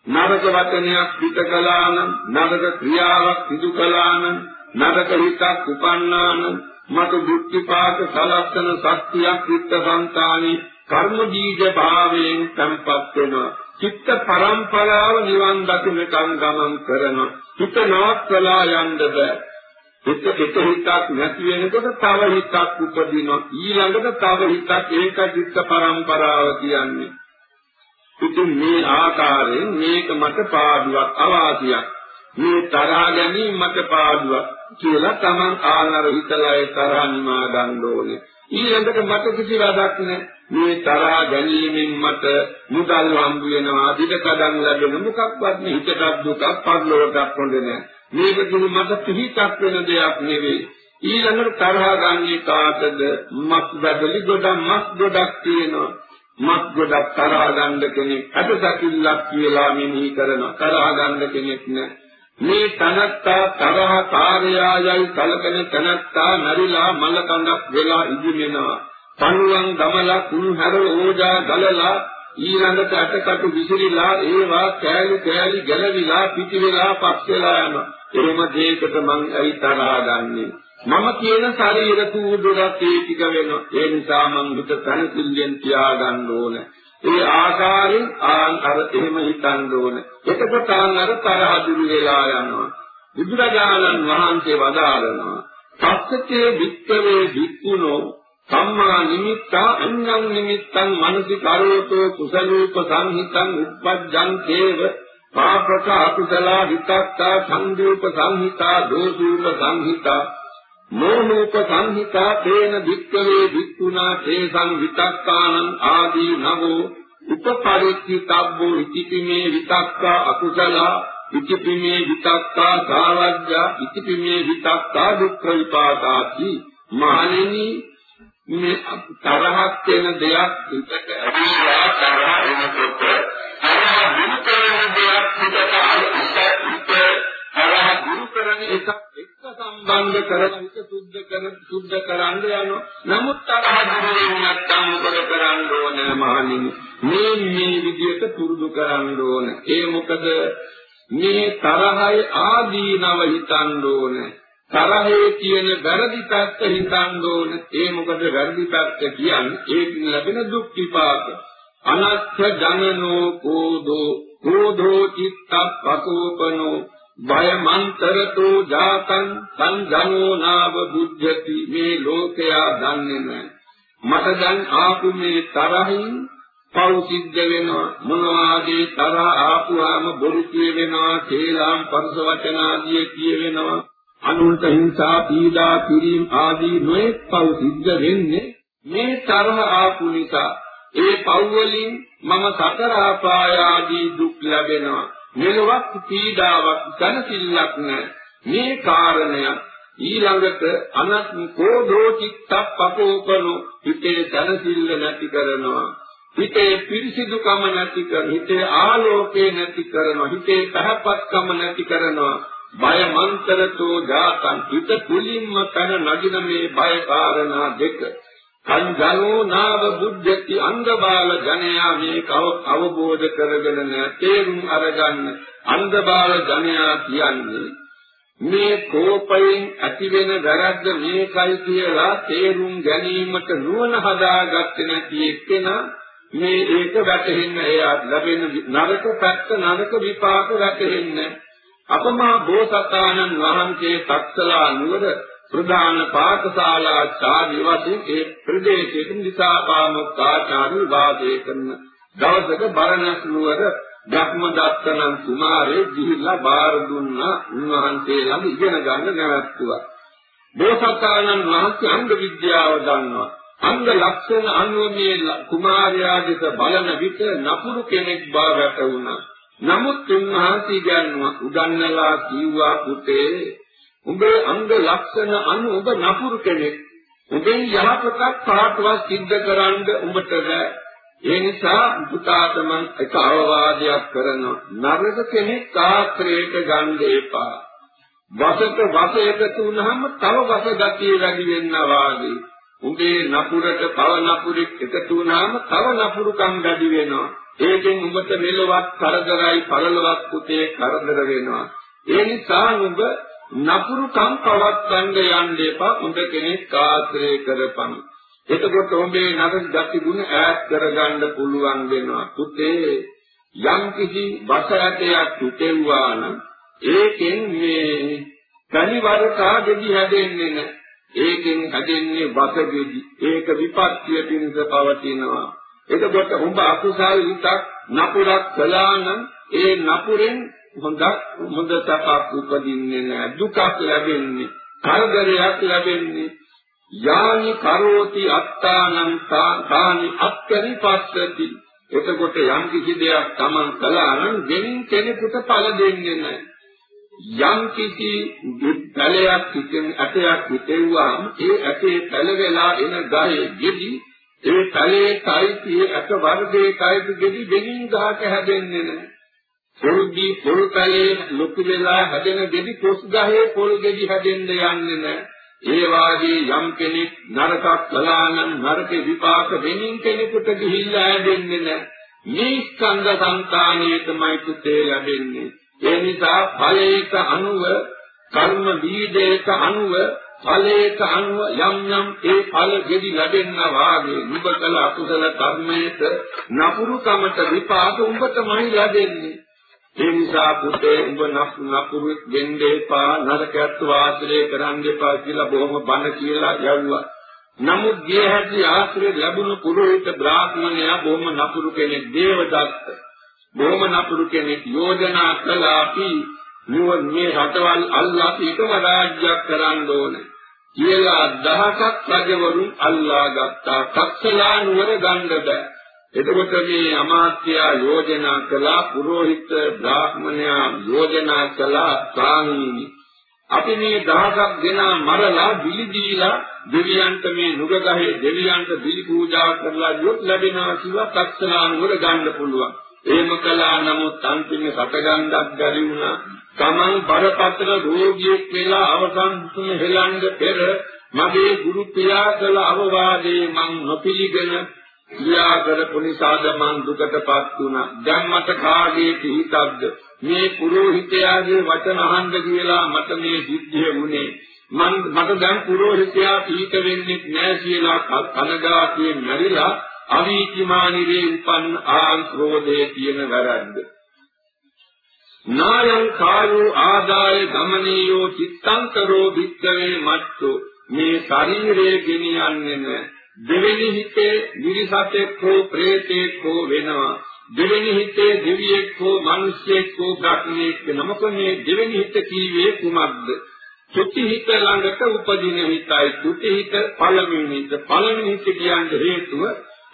නරක වචනයක් පිට කළානම් නරක ක්‍රියාවක් සිදු කළානම් නරක හිතක් උපන්නානම් මතු දුක්ඛපාක සලස්සන ශක්තියක් චිත්ත සංකානේ කර්ම බීජ භාවයෙන් සම්පත් වෙනවා. චිත්ත පරම්පරාව නිවන් දකින්නකම් ගමන් කරන හිත නවත්වලා යන්න බෑ. හිත හිත හිතක් නැති වෙනකොට තව හිතක් උපදිනවා. ඊළඟට තව හිතක් ඒක චිත්ත පරම්පරාව කියන්නේ. ඉතින් මේ ආකාරයෙන් මේක මට පාඩුවක් අවාසියක්. මේ තරහ ගැනීම මට පාඩුවක් කියලා Taman ආනර හිතලා ඒ තරහ නිමා ගන්න ඕනේ. ඊළඟට මට කිසි වැඩක් නැහැ. මේ තරහ ගැනීමෙන් මට මුදල් හම්බ වෙනවා දිඩකඩම් ලැබෙන මොකක්වත් මේ හිතට දුකක් පරිලෝකයක් හොඳ නැහැ. මේක කිසි මට පිහිටක් වෙන දෙයක් නෙවෙයි. ඊළඟට තරහ ගන්නේ කාටද? මස් බදලි ගොඩක් මස් ගොඩක් තියෙනවා. මස් ගොඩක් තරහ ගන්න කෙනෙක් අදසකිල්ලක් කියලා මෙනෙහි කරන තරහ ගන්න කෙනෙක් නෑ. මේ තනත්තා තරහ කාර්යයයි කලකන තනත්තා නරිලා මල කඳක් වෙලා ඉදිමෙනවා පණුවන් දමලා කුණුහැර ඕජා ගලලා ඊළඟට අටකටු විසිරිලා ඒවා කෑලි කෑලි ගැලවිලා පිටි වෙලා පස් වෙලා යනවා. එහෙම දෙයකට මං ඇයි තරහා ගන්නෙ? මම කියන ශරීර කූඩුරත් ඒ ටික වෙනවා ඒ නිසා මං හිත තනසිල්ලෙන් තියාගන්න ඕන. ඒ ආකාරයෙන් ආන් අර එහෙම හිතන්න ඕන. එතකොට ආන් අර තරහ දුරු වෙලා යනවා. බුදුරජාණන් වහන්සේ වදාරනවා සත්‍යයේ වික්කවේ වික්කුණෝ සම්මා නිමිත්තා අඤ්ඤං නිමිත්තං මනසි කරෝතෝ කුසලූප සංහිතං උප්පජ්ජං කේව පාපක අකුසල විතක්කා සංදූප සංහිතා දෝසූප සංහිතා මෝහූප සංහිතා තේන වික්කවේ වික්ුණා තේසං විතක්කානං ආදී නවෝ උපපරිච්ඡිතබ්බෝ ඉතිපිමේ විතක්කා අකුසල ඉතිපිමේ විතක්කා සාවජ්ජා ඉතිපිමේ විතක්කා දුක්ඛ විපාදාති මානෙනි මේ තරහක් වෙන දෙයක් හිතට ඇවිල්ලා තරහ වෙනකොට තරහ දුරු කරන දෙයක් හිතට අයිත තරහ දුරු කරන එක එක්ක සම්බන්ධ කරන හිත සුද්ධ කර සුද්ධ කරන්න යනවා නමුත් තරහ දුරු වෙන්නේ නැත්නම් මොකද කරන්න ඕනේ මහණෙනි මේ මේ විදිහට පුරුදු කරන්න ඕනේ ඒ මොකද මේ තරහයි ආදීනව හිතන්න ඕනේ තරහේ තියෙන වැරදි පැත්ත හිතන්න ඕන. ඒ මොකද වැරදි පැත්ත කියන්නේ ඒකින් ලැබෙන දුක් විපාක. අනත්ථ ජනනෝ කෝදෝ කෝධෝ චිත්තප්පකෝපනෝ භයමන්තරතෝ ජාතං සංජනෝ නාව බුද්ධති මේ ලෝකයා දන්නේ නැහැ. මට දැන් ආපු මේ තරහින් පව් සිද්ධ වෙනවා. මොනවාගේ තරහ ආපුවාම බොරු කියවෙනවා කේලම් පරස වචන ආදී කියවෙනවා. අනුන්ට හිංසා පීඩා කිරීම ආදී නොයෙක් පව් සිද්ධ වෙන්නේ මේ තරහ ආපු නිසා. ඒ පව් වලින් මම සතර අපාය ආදී දුක් ලැබෙනවා. මෙලොවක් පීඩාවක් දැනසිල්ලක් නැහැ මේ කාරණය ඊළඟට අනත් කෝධෝ චිත්තප්පකෝපනෝ හිතේ දැනසිල්ල නැති කරනවා. හිතේ පිරිසිදුකම නැති කර හිතේ ආලෝකේ නැති කරනවා. හිතේ පහපත්කම නැති කරනවා. බය මන්තරතෝ ජාතං. හිත කුලින්ම තන නගින මේ බය කාරණා දෙක. සංජනෝ නාව බුද්ධති අන්ධබාල ජනයා මේක අවබෝධ කරගෙන නැ තේරුම් අරගන්න අන්ධබාල ජනයා කියන්නේ මේ කෝපයෙන් ඇතිවෙන වැරද්ද මේකයි කියලා තේරුම් ගැනීමට නුවණ හදාගත්තේ නැති එක්කෙනා මේ ඒක වැටහෙන්න එයා ලැබෙන නරක පැත්ත නරක විපාක වැටහෙන්නේ අපමා බෝසතාණන් වහන්සේ තක්සලා නුවර ප්‍රධාන පාඨශාලා ආචාර්ය වශයෙන් ඒ ප්‍රදේශයේ දිසාපාමුක් ආචාර්ය වාදේ කරන දවසක බරණස් නුවර බ්‍රහ්මදත්තනම් කුමාරේ ගිහිල්ලා බාර දුන්නා උන්වහන්සේ ළඟ ඉගෙන ගන්න නැවතුවා. බෝසතාණන් වහන්සේ අංග විද්‍යාව දන්නවා. අංග ලක්ෂණ අනුව මේ කුමාරයා දෙස බලන විට නපුරු කෙනෙක් බවට වුණා. නමුත් උන්වහන්සේ ගන්නවා උගන්නලා කිව්වා පුතේ උඹේ අංග ලක්ෂණ අනුව ඔබ නපුරු කෙනෙක්. උඹෙන් යහපතක් කාටවත් සිද්ධ කරන්න උඹට බෑ. ඒ නිසා පුතාට මම එක අවවාදයක් කරනවා. නරක කෙනෙක් ආශ්‍රයයට ගන්න එපා. වසට වස එකතු වුනහම තව වස ගතිය වැඩි වෙනවා වාගේ. උඹේ නපුරට තව නපුරෙක් එකතු වුනහම තව නපුරුකම් වැඩි වෙනවා. ඒකෙන් උඹට මෙලොවක් කරදරයි පරලොවක් පුතේ කරදර වෙනවා. ඒ නිසා උඹ නපුරුකම් පවත්වන්න යන්න එපා. උඹ කෙනෙක් ආශ්‍රය කරපන්. එතකොට ඔබේ නරක ගති ගුණ ඈත් කරගන්න පුළුවන් වෙනවා. පුතේ යම් කිසි වසයටයක් තුතෙව්වා නම් ඒකෙන් මේ කනිවරකා දෙවි හැදෙන්නේ නැහැ. ඒකෙන් හැදෙන්නේ වසගෙදි. ඒක විපත්‍ය පිණිස පවතිනවා. එතකොට ඔබ අකුසල් විතක් නපුරක් කළා නම් ඒ නපුරෙන් හොඳක් හොඳ සපක් උපදින්නේ නැහැ. දුකක් ලැබෙන්නේ. කරදරයක් ලැබෙන්නේ. යානි කරෝති අත්තානං තානි අත්තරි පස්සති එතකොට යම් කිසි දෙයක් Taman කළා නම් දෙනින් කෙනෙකුට ඵල දෙන්නේ නැහැ යම් කිසි පැලයක් පිටින් ඇටයක් පිටෙව්වාම ඒ ඇටේ පැල වෙලා එන ගහේ ගෙඩි ඒ පැලේ කයිතිය ඇට වර්ගයේ කයිති ගෙඩි දෙනින් ගහක හැදෙන්නේ නැහැ පොල්දී පොල් පැලේ ලොකු වෙලා හැදෙන ගෙඩි කොස් ගහේ පොල් ගෙඩි හැදෙන්න යන්නේ නැහැ ඒ වාගේ යම් කෙනෙක් නරකක් කළා නම් නරක විපාක දෙමින් කෙනෙකුට ගිහිල්ලා ඇදෙන්නේ නැහැ. මේ ස්කන්ධ සංකාණයේ තමයි පුතේ ලැබෙන්නේ. ඒ නිසා ඵලයක අනුව කර්ම බීජයක අනුව ඵලයක අනුව යම් යම් ඒ ඵල ගෙඩි ලැබෙනා වාගේ නුඹ කළ අකුසල කර්මයක නපුරුකමට විපාක උඹටමයි ලැබෙන්නේ. ඒ නිසා පුතේ උඹ නපුරු වෙන්න එපා නරකයට වාසය කරන්න එපා කියලා බොහොම බණ කියලා යවුවා. නමුත් ගිය හැටි ආශ්‍රය ලැබුණු පුරোহিত බ්‍රාහ්මණයා බොහොම නපුරු කෙනෙක් දේවදත්ත. බොහොම නපුරු කෙනෙක් යෝජනා කළා අපි නුවන් මේ රටවල් අල්ලා පිටම රාජ්‍යයක් කරන්න ඕනේ. කියලා දහසක් රජවරුන් අල්ලා ගත්තා. කක්ෂලා නුවර ගන්න බෑ. එතකොට මේ අමාත්‍යයා යෝජනා කළා පුරোহিত බ්‍රාහ්මණයා යෝජනා කළා ස්වාමීනි අපි මේ දහසක් දෙනා මරලා බිලි දීලා දෙවියන්ට මේ නුගගහේ දෙවියන්ට බිලි පූජා කරලා යොත් ලැබෙනවා කියලා තක්ෂණානුවර ගන්න පුළුවන්. එහෙම කළා නමුත් අන්තිමේ සතගන්ධක් බැරි වුණා. Taman බරපතල රෝගියෙක් වෙලා අවසන් තුන හෙලන්න පෙර මගේ ගුරු පියා කළ අවවාදේ මං නොපිළිගෙන ක්‍රියා කරපු නිසාද මං දුකටපත් වුණා. දැන් මට කාගේ පිහිටක්ද? මේ පුරোহিතයාගේ වචන අහන්න කියලා මට මේ සිද්ධිය වුණේ. මං මට දැන් පුරোহিතයා පිහිට වෙන්නේ නැහැ කියලා කනගාටුවෙන් මැරිලා අවීචිමානිරේ උපන් ආංක්‍රෝධයේ තියෙන වැරද්ද. නායං කායෝ ආදාය ගමනියෝ චිත්තංකරෝ වික්කවේ මත්තෝ මේ ශරීරයේ ගෙනියන්නේ නැහැ. දෙවෙනි හිතේ නිරිසතෙක් හෝ ප්‍රේතෙක් හෝ වෙනවා. දෙවෙනි හිතේ දෙවියෙක් හෝ මිනිසෙක් හෝ ප්‍රඥෙක් වෙනමක මේ දෙවෙනි හිත කීවේ කුමක්ද? චුති හිත ළඟට උපදින හිතයි. චුති හිත පළවෙනි හිත. පළවෙනි හිත කියන්නේ හේතුව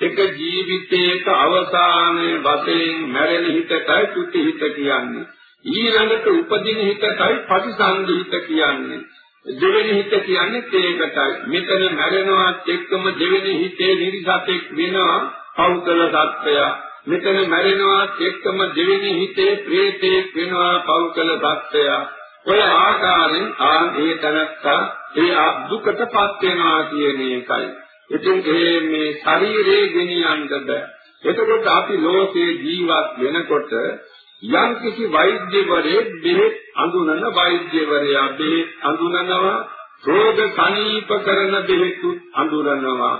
එක ජීවිතයක අවසානයේ වශයෙන් මැරෙන හිතයි චුති හිත කියන්නේ. ඊළඟට උපදින හිතයි පටිසන්ධි හිත කියන්නේ. දෙවෙනි හිත කියන්නේ ඒකටයි. මෙතන මැරෙනවත් එක්කම දෙවෙනි හිතේ නිරිසතෙක් වෙනවා පෞද්ගල සත්‍යය. මෙතන මැරෙනවත් එක්කම දෙවෙනි හිතේ ප්‍රේතෙක් වෙනවා පෞද්ගල සත්‍යය. ඔය ආකාරයෙන් ආ ඒ තනත්තා ඒ දුකටපත් වෙනවා කියන එකයි. ඉතින් ඒ මේ ශරීරේ ගෙනියන්නද එතකොට අපි ලෝකේ ජීවත් වෙනකොට යම් කිසි වෛද්‍යවරයෙක් බෙහෙත් අඳුනන වෛද්‍යවරයා බෙහෙත් අඳුනනවා රෝග සනීප කරන බෙහෙත් අඳුරනවා.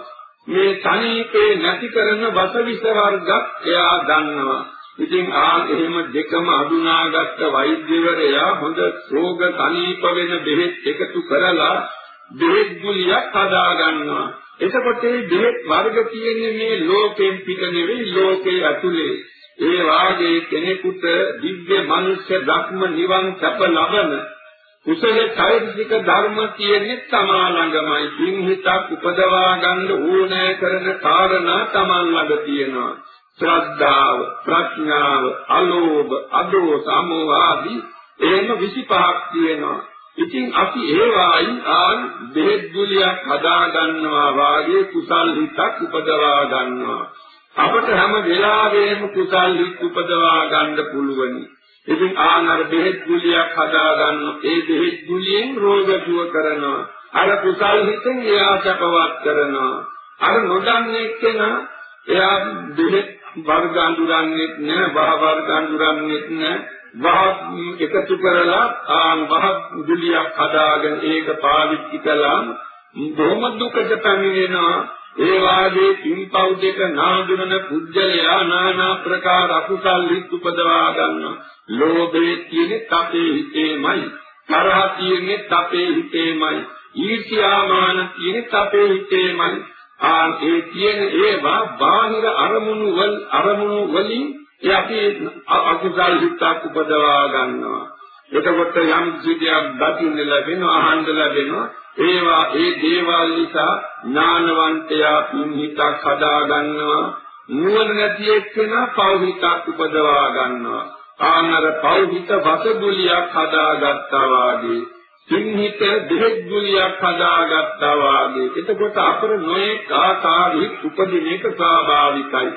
මේ සනීපේ නැති කරන වසවිස වර්ගක් එයා දන්නවා. ඉතින් ආ එහෙම දෙකම අඳුනාගත්ත වෛද්‍යවරයා හොඳ රෝග සනීප වෙන බෙහෙත් එකතු කරලා බෙහෙත් ගුලියක් හදා ගන්නවා. එතකොට මේ බෙහෙත් වර්ග තියෙන්නේ මේ ලෝකයෙන් පිට නෙවෙයි ලෝකයේ ඇතුලේ. ඒ වාගේ කෙනෙකුට දිව්‍ය මනුෂ්‍ය ධර්ම නිවන් සැප ලබන කුසල චෛතසික ධර්ම තියෙන්නේ තමා ළඟමයි. පින් හිතක් උපදවා ගන්න ඕනෑ කරන කාරණා තමන් ළඟ තියෙනවා. ශ්‍රද්ධාව, ප්‍රඥාව, අලෝභ, අදෝස, අමෝහ ආදී එහෙම 25ක් තියෙනවා. ඉතින් අපි ඒවායින් ආන් බෙහෙත් ගුලියක් හදා ගන්නවා වාගේ කුසල් හිතක් උපදවා ගන්නවා. අපට හැම වෙලාවෙම කුසල් හිත් උපදවා ගන්න පුළුවනි. ඉතින් ආන් අර බෙහෙත් ගුලියක් හදා ගන්න ඒ බෙහෙත් ගුලියෙන් රෝග සුව කරනවා. අර කුසල් හිතෙන් එයා සැපවත් කරනවා. අර නොදන්නේ කෙනා එයා බෙහෙත් වර්ග අඳුරන්නේත් නෑ, වහ වර්ග අඳුරන්නේත් නෑ. වහ එකතු කරලා ආන් වහ ගුලියක් හදාගෙන ඒක පාවිච්චි කළාම බොහොම දුකට පැමිණෙනවා. ඒ වාගේ පින්පව් දෙක නාඳුනන පුජ්‍යලයා නානා ප්‍රකාර අකුසල් හිත් උපදවා ගන්නවා. ලෝභයේ තියෙන තපේ හිතේමයි. තරහ තියෙන්නේ තපේ හිතේමයි. ඊර්ෂ්‍යාමාන තියෙන තපේ හිතේමයි. ආ ඒ තියෙන ඒවා බාහිර අරමුණු වල අරමුණු වලින් ඒ අපි අකුසල් හිතක් උපදවා ගන්නවා. එතකොට යම් සිටියක් දකින්න ලැබෙනවා අහන්න ලැබෙනවා ඒවා ඒ දේවල් නිසා ඥානවන්තයා පින්හිතක් හදා ගන්නවා. නුවණ නැති එක්කෙනා පෞහිතක් උපදවා ගන්නවා. ආනර පෞහිත වසබුලියක් හදාගත්තා වාගේ සිංහිත දෙහෙත් ගුලියක් හදාගත්තා වාගේ. එතකොට අපර නොයෙක් ආකාරී උපදින එක ස්වාභාවිකයි.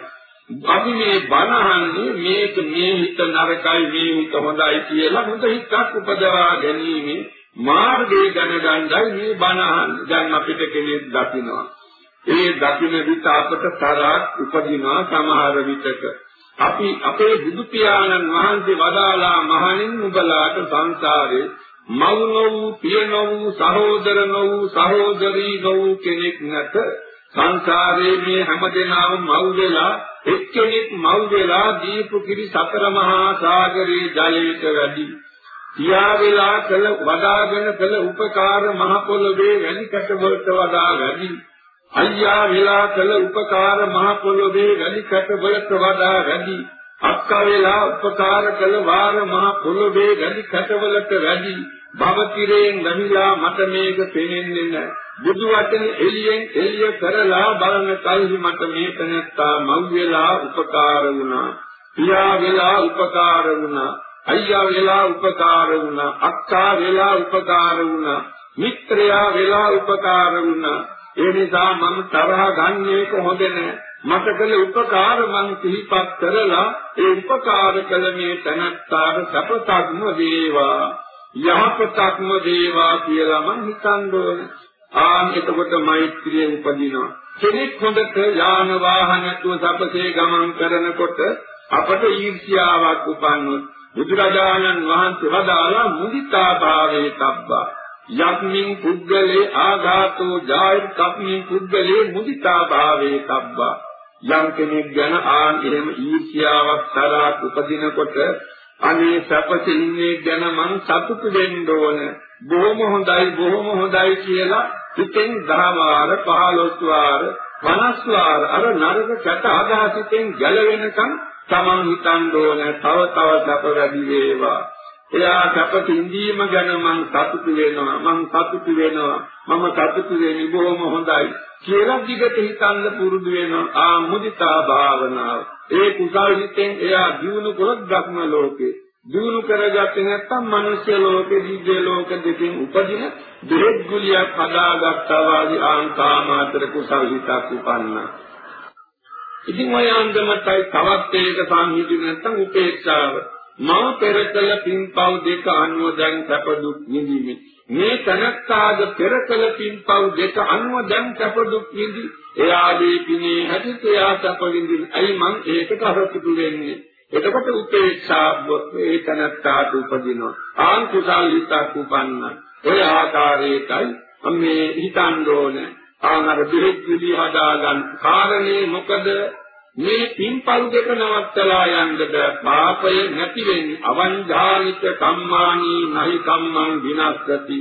අපි මේ බණහන්නේ මේක මේ හිත නරකයි මේ හිත හොඳයි කියලා හොඳ හිතක් උපදවා ගැනීම මාර්ගයේ දැනගන්නයි මේ බණහන්. දැන් අපිට කෙනෙක් දකිනවා. ඒ දකින විට අපට තරක් උපදිනවා සමහර විටක. අපි අපේ බුදු පියාණන් වහන්සේ වදාලා මහණින් නුඹලාට සංසාරේ මව් නොවූ පිය නොවූ සහෝදර නොවූ සහෝදරී නොවූ කෙනෙක් නැත. සංසාරේ මේ හැමදෙනාම මව් වෙලා එක්කෙනෙක් මව් වෙලා දීපු කිරි සතර මහා සාගරේ ජලයට වැඩි. පියා වෙලා කළ වදාගෙන කළ උපකාර මහ පොළොවේ වැලි කැට වලට වඩා වැඩි අයියා වෙලා කළ උපකාර මහ පොළොවේ වැලි කැට වලට වඩා වැඩි අක්කා වෙලා උපකාර කළ වාර මහ පොළොවේ වැලි කැට වලට වැඩි. භව තිරයෙන් නැහිලා මට මේක පේන්නේ නැහැ බුදු වචනේ එළියෙන් එළිය කරලා බලන කල්හි මට මේක නැත්තා මව් වෙලා උපකාර වුණා. පියා වෙලා උපකාර වුණා. අයියා වෙලා උපකාර වුණා අක්කා වෙලා උපකාර වුණා මිත්‍රයා වෙලා උපකාර වුණා. ඒ නිසා මම තරහ ගන්නේ කොහොමද මට කළ උපකාර මං සිහිපත් කරලා ඒ උපකාර කළ මේ තනත්තාට සපතක්ම වේවා යහපතක්ම වේවා කියලා මං හිතන්න ඕනේ. ආන් එතකොට මෛත්‍රිය උපදිනවා. කෙනෙක් හොඳට යාන වාහන නැතුව සපසේ ගමන් කරනකොට අපට ඊර්ෂ්‍යාවක් උපන්නොත් බුදුරජාණන් වහන්සේ වදාලා මුදිතා භාවයේ තබ්බා. යක්මින් පුද්ගලේ ආඝාතෝ ජායත් කප්මින් පුද්ගලේ මුදිතා භාවයේ තබ්බා. යම් කෙනෙක් ගැන ආන් එහෙම ඊර්ෂ්‍යාවක් තරහක් උපදිනකොට අනේ සැපසේ ඉන්නේ ගැන මං සතුටු වෙන්න ඕන. බොහොම හොඳයි බොහොම හොඳයි කියලා හිතෙන් 10 වාර 15 වාර 50 වාර අර නරක කැට අදහසින් ගැලවෙනකන් තමන් හිතන්න ඕන තව තව සැප වැඩි වේවා. එයා සැප තින්දීම ගැන මං සතුටු වෙනවා. මං සතුටු වෙනවා. මම සතුටු වෙන්නේ බොහොම හොඳයි කියලා දිගට හිතන්න පුරුදු වෙනවා ආ මුදිතා භාවනාව. ඒ කුසල් හිතෙන් එයා දිනු කරොත් ධර්ම ලෝකේ. දිනු කරගත්තේ නැත්නම් මනුෂ්‍ය ලෝකෙ දිව්‍ය ලෝක දෙකෙන් උපදින දෙහෙත් ගුලියක් හදාගත්තා වාගේ ආංකාමාතර කුසල් හිතක් උපන්නා. ඉතින් ඔය අන්දමටයි තවත් ඒක සංහිඳු නැත්නම් උපේක්ෂාව. මම පෙර කළ පින්පව් දෙක අනුව දැන් සැප දුක් විඳිමි. මේ තනත්තාද පෙර කළ පින්පව් දෙක අනුව දැන් සැප දුක් විඳි එයාගේ පිනේ හැටිට එයා සැප විඳින. අයි මං ඒකට අරතුතු වෙන්නේ? එතකොට උපේක්ෂාව ඒ තනත්තාට උපදිනවා. ආන් කුසල් හිතක් උපන්න. ඔය ආකාරයටයි මේ හිතන්න ඕනේ. ආනර බෙහෙත් විදි හදාගන්න කාරණේ මොකද මේ පින්පල් දෙක නවත්තලා යන්නද පාපය නැති වෙන්නේ අවංජානිත කම්මානී නහි කම්මං විනාශති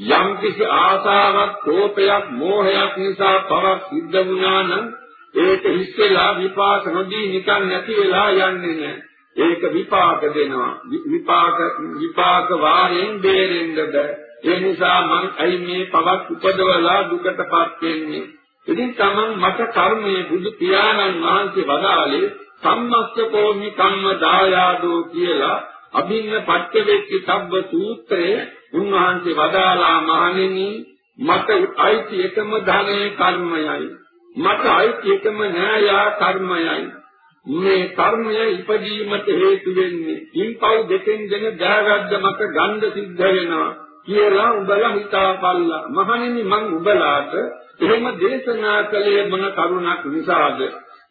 යම් කිසි ආසාවක් කෝපයක් මෝහයක් නිසා පවක් සිද්ධ වුණා නම් ඒක හිස්සෙලා විපාක නොදී නිකන් නැති වෙලා යන්නේ නැහැ. ඒක විපාක දෙනවා. විපාක විපාක වාරයෙන් බේරෙන්න බෑ. ඒ නිසා මං අයි මේ පවක් උපදවලා දුකටපත් වෙන්නේ. ඉතින් තමන් මට කර්මයේ බුදු පියාණන් වහන්සේ වදාළේ සම්මස්සකෝමි කම්ම දායාදෝ කියලා අභින්න පච්චවේක්ඛි සබ්බ සූත්‍රයේ උන්වහන්සේ වදාලා මහණෙනි. මට අයිති එකම ධනයේ කර්මයයි. මට අයිති එකම න්‍යාය කර්මයයි. මේ කර්මය ඉපදීමට හේතු වෙන්නේ ඉන්පව් දෙකෙන් දෙන ජයගද්ද මට ගන්ධ සිද්ධ වෙනවා. කියලා උඹලා හිතාපල්ලා. මහණෙනි මං උඹලාට එහෙම දේශනා කළේ මොන කරුණක් නිසාද?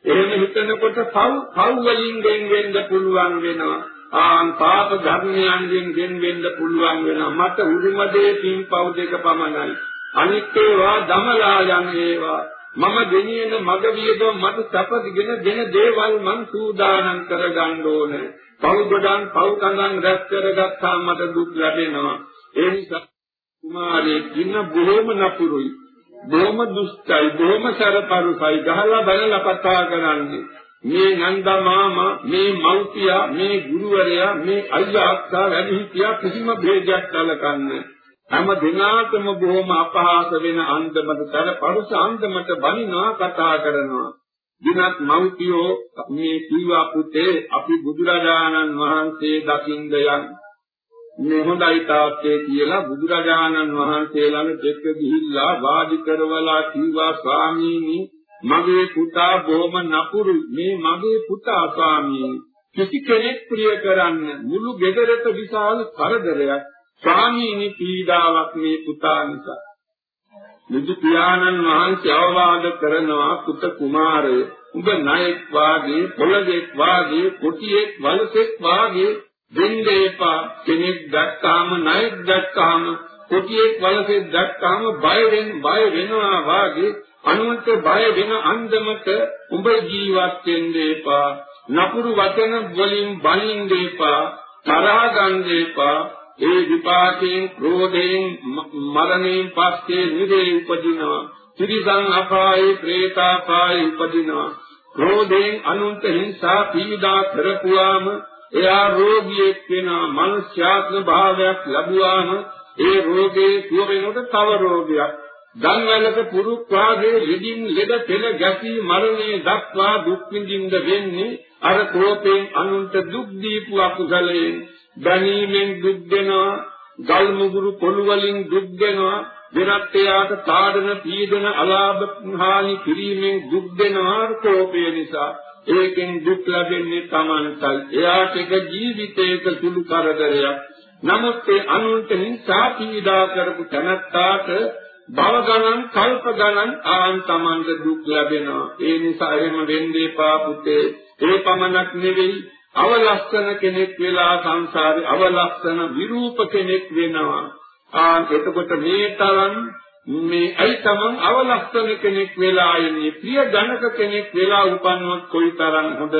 එහෙම හිතනකොට පව් පව් වලින් ගෙන් වෙන්න පුළුවන් වෙනවා. ආන් පාප ධර්මයන්ගෙන් ගෙන් වෙන්න පුළුවන් වෙනවා. මට උරුම දේ පින් පව් දෙක පමණයි. අනිත් ඒවා දමලා යන ඒවා. මම ගෙනියන මග වියදම මට සැපදිගෙන දෙන දේවල් මං සූදානම් කරගන්න ඕනේ. පව් ගොඩන් පව් කඳන් රැස් කරගත්තා මට දුක් ලැබෙනවා. ඒ නිසා කුමාරයෙක් ඉන්න බොහොම නපුරුයි බොහොම දුෂ්ටයි බොහොම සරපරුසයි ගහලා බලලා කතා කරන්නේ. මේ නන්දා මාමා මේ මෞතියා මේ ගුරුවරයා මේ අයියා අක්කා වැඩිහිටියා කිසිම ભેදයක් කලකන්නේ හැම දිනාටම බොහොම අපහාස වෙන අන්දමට සරපරුස අන්දමට බනිනවා කතා කරනවා. දිනක් මෞතියෝ මේ කීවා පුතේ අපි බුදුරජාණන් වහන්සේ දකින්ද යන්නේ මේ හොඳයි තාත්තේ කියලා බුදුරජාණන් වහන්සේ ළඟ දෙක ගිහිල්ලා වාඩි කරවලා කිව්වා ස්වාමීනි මගේ පුතා බොහොම නපුරු. මේ මගේ පුතා ස්වාමීනි කිසි කෙනෙක් ප්‍රිය කරන්න මුළු ගෙදරට විශාල කරදරයක්. ස්වාමීනි පීඩාවක් මේ පුතා නිසා. බුදු පියාණන් වහන්සේ අවවාද කරනවා පුත කුමාරය උඹ ණයෙක් වාගේ පොළගෙක් වාගේ කොටියෙක් වලසෙක් වාගේ දෙන්න එපා කෙනෙක් දැක්කාම ණයෙක් දැක්කාම කොටියෙක් වලසෙක් දැක්කාම බය වෙන බය වෙනවා වාගේ අනුන්ට බය වෙන අන්දමට උඹ ජීවත් වෙන්න එපා නපුරු වචන වලින් බනින්න එපා තරහ ගන්න එපා ඒ විපාකයෙන් ක්‍රෝධයෙන් මරණයෙන් පස්සේ නිරේ උපදිනවා. ත්‍රිසං අපායේ പ്രേතාපායේ උපදිනවා. ක්‍රෝධයෙන් අනුන්ට හිංසා පීඩා කරපුවාම එයා රෝගියෙක් වෙනා මනුෂ්‍යාත්ම භාවයක් ලැබුවාම ඒ රෝගේ සුව වෙනකොට තව රෝගයක්. දන්වැලක පුරුක් වාගේ ලිදින් ලෙඩ පෙළ ගැසී මරණය දක්වා දුක් විඳින්න වෙන්නේ අර කෝපයෙන් අනුන්ට දුක් දීපු අකුසලයෙන්. දැනීමෙන් දුක් දෙනවා ගල් මුගුරු පොළු වලින් දුක් දෙනවා වෙනත් එයාට තාඩන පීඩන අලාභ හානි කිරීමෙන් දුක් දෙනවා කෝපය නිසා. ඒකෙන් දුක් ලැබෙන්නේ Tamanටයි. එයාට එක ජීවිතයක සුළු කරදරයක්. නමුත් ඒ අනුන්ට හිංසා පීඩා කරපු තැනත්තාට භව ගණන් කල්ප ගණන් ආන් Tamanට දුක් ලැබෙනවා. ඒ නිසා එහෙම වෙන්නේ එපා පුතේ. ඒ පමණක් නෙවෙයි අවලස්සන කෙනෙක් වෙලා සංසාරේ අවලස්සන විරූප කෙනෙක් වෙනවා. ආන් එතකොට මේ තරම් මේ අයි තමන් අවලස්සන කෙනෙක් වෙලා ඉන්නේ ප්‍රිය ජනක කෙනෙක් වෙලා උපන්නොත් කොයිතරම් හොඳද?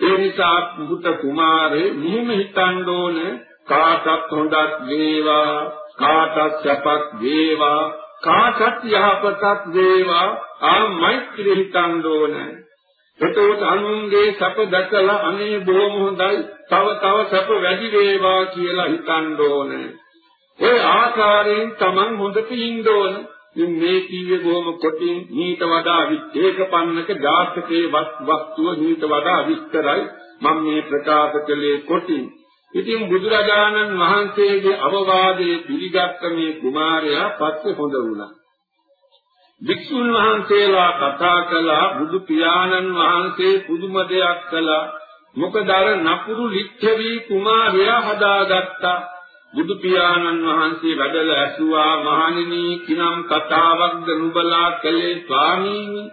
ඒ නිසා පුත කුමාරේ මෙහෙම හිතන්න ඕන කාටත් හොඳක් වේවා කාටත් සැපක් වේවා කාටත් යහපතක් වේවා. ආ මෛත්‍රී හිතන්න ඕන. එතකොට අනුන්ගේ සැප දැකලා අනේ බොහොම හොඳයි. තව තව සැප වැඩි වේවා කියලා හිතන්න ඕනේ. ඔය ආකාරයෙන් Taman හොඳට ඉන්න ඕන. ඉතින් මේ කීවේ බොහොම කොටින් නීත වඩා විච්ඡේක පන්නක ජාතකයේ වස්තුව නීත වඩා විස්තරයි මම මේ ප්‍රකාශ කළේ කොටින්. ඉතින් බුදුරජාණන් වහන්සේගේ අවවාදයේ පිළිගත්ත මේ කුමාරයා පස්සේ හොඳ වුණා. වික්ෂුන් වහන්සේලා කතා කළා බුදු පියාණන් වහන්සේ පුදුම දෙයක් කළා. මොකද අර නපුරු ලිච්ඡවි කුමාරයා හදාගත්තා. බුදු පියාණන් වහන්සේ වැඩලා ඇසුවා මහණෙනි කිනම් කතාවක්ද නුඹලා කළේ ස්වාමීනි?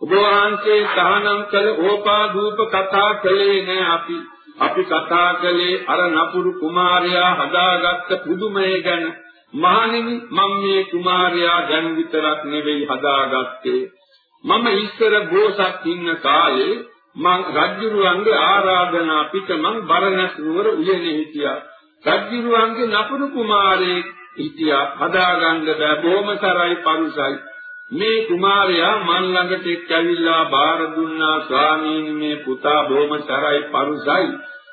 ඔබ වහන්සේ තහනම් කළ ඕපාදූප කතා කළේ නෑ අපි. අපි කතා කළේ අර නපුරු කුමාරයා හදාගත්ත පුදුමය ගැන. මහණෙනි මම මේ කුමාරයා ගැන විතරක් නෙවෙයි හදාගත්තේ. මම ඉස්සර බෝසත් ඉන්න කාලේ මං රජුරුවන්ගේ ආරාධනා පිට මං බරණැස් නුවර උයනේ හිටියා. රජුරුවන්ගේ නපුරු කුමාරයෙක් හිටියා. හදාගන්න බෑ. බොහොම තරයි පරුසයි. මේ කුමාරයා මන් ළඟට එක් ඇවිල්ලා බාර දුන්නා ස්වාමීන් මේ පුතා බොහොම සරයි පරුසයි.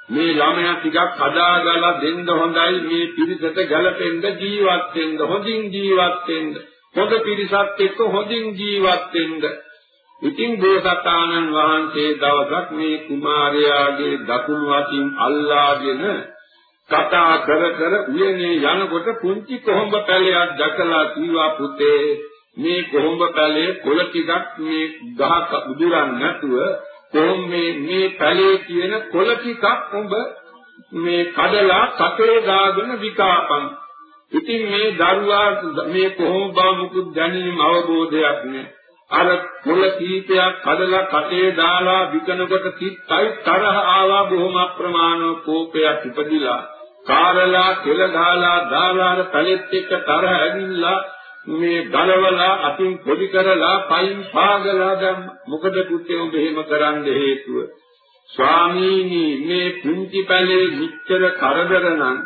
මේ ළමයා ටිකක් හදාගලා දෙන්න හොඳයි. මේ පිරිසට ගැලපෙන්න ජීවත් වෙන්න හොඳින් ජීවත් වෙන්න. හොඳ පිරිසක් එක්ක හොඳින් ජීවත් වෙන්න. ඉතින් බෝසතාණන් වහන්සේ දවසක් මේ කුමාරයාගේ දකුණු අතින් අල්ලාගෙන කතා කර කර උයනේ යනකොට පුංචි කොහොඹ පැලයක් දැකලා කීවා පුතේ. මේ කොහොඹ පැලේ කොළ ටිකක් මේ ගහක උදුරන් නැතුව කොහොම මේ මේ පැලේ තියෙන කොළ ටිකක් උඹ මේ කඩලා කටේ දාගෙන විකාපන්. ඉතින් මේ දරුවා මේ කොහොම බව මුකුත් දැනීම අවබෝධයක් නෑ. අර කොළ කීපයක් කඩලා කටේ දාලා විකනකොට සිත්යි තරහ ආවා බොහොම අප්‍රමාණව කෝපයක් ඉපදිලා කාරලා කෙල ගහලා දාලා අර පැලෙත් එක්ක තරහ ඇවිල්ලා මේ ගලවලා අතින් පොඩි කරලා පයින් පාගලා දැම්ම. මොකද පුතේ උඹ එහෙම කරන්න හේතුව? ස්වාමීනි මේ පුංචි පැලේ විච්චර කරදර නම්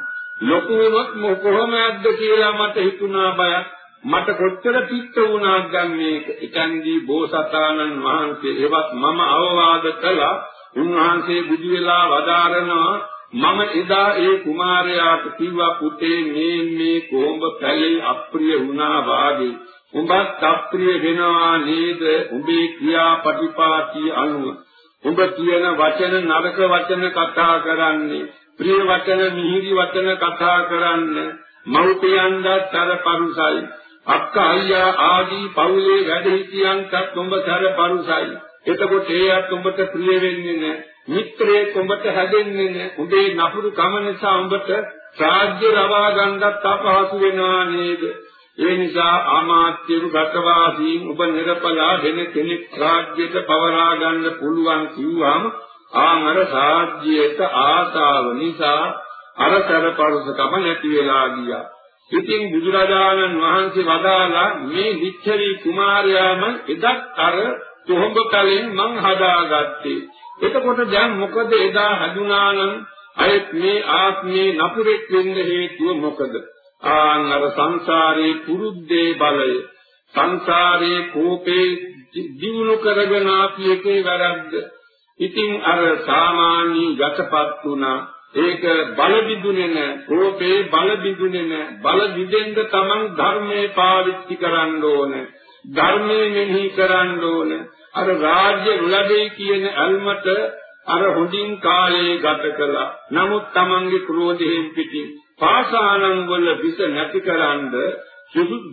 ලොකුමත් කොහොමද කියලා මට හිතුණා බයක්. මට කොච්චර පිට වුණාද දැන් මේක. එතෙන්දී බෝසතාණන් වහන්සේ එවත් මම අවවාද කළා. උන්වහන්සේ බුදු වෙලා වදාරනවා මම එදා ඒ කුමාරයාට කිව්වා පුතේ මේ මේ කොඹ පැලේ අප්‍රිය වුණා වාගේ. උඹත් අප්‍රිය වෙනවා නේද? උඹේ ක්‍රියාපටිපාටි අනුව. උඹ කියන වචන නරක වචන කතා කරන්නේ ප්‍රිය වචන මිහිරි වචන කතා කරන්නේ මෞපියන්දත් අර පරුසයි. අක්කා අයියා ආදී පවුලේ වැඩ හිටියන්ටත් උඹ කර පරුසයි. එතකොට ඒත් උඹට ප්‍රිය වෙන්නේ නැහැ. මිත්‍රයෙක් උඹට හැදෙන්නේ නැහැ. උඹේ නපුරු කම නිසා උඹට රාජ්‍ය රවා ගන්නත් අපහසු වෙනවා නේද? ඒ නිසා ආමාත්‍යරු ගතවාසීන් ඔබ නිර්පලා වෙන කෙනෙක් රාජ්‍යයට පවරා ගන්න පුළුවන් කිව්වම ආමර රාජ්‍යයට ආසාව නිසා අරතර පරුසකම නැති වෙලා ගියා. ඉතින් බුදුරජාණන් වහන්සේ වදාලා මේ විච්ඡරි කුමාරයාම එදත් අර කොහොඹ කලින් මං හදාගත්තේ එතකොට දැන් මොකද එදා හැදුනා නම් අයත් මේ ආත්මේ නපුරෙක් වෙන්න හේතුව මොකද? ආන් අර සංසාරේ පුරුද්දේ බලය සංසාරේ කෝපේ දිනු කරගෙන ආපු එකේ වැරද්ද. ඉතින් අර සාමාන්‍ය යටපත් වුණා ඒක බල බිඳුනේ නැ කෝපේ බල බිඳුනේ නැ බල බිඳෙන්න තමන් ධර්මයේ පාවිච්චි කරන්න ඕනේ ධර්මයේ මෙහි කරන්න ඕනේ අර රාජ්‍ය ලැබෙයි කියන අල්මට අර හොඳින් කාලේ ගත කළා. නමුත් Tamange ක්‍රෝධයෙන් පිටින් පාසානං වල විස නැතිකරන්ද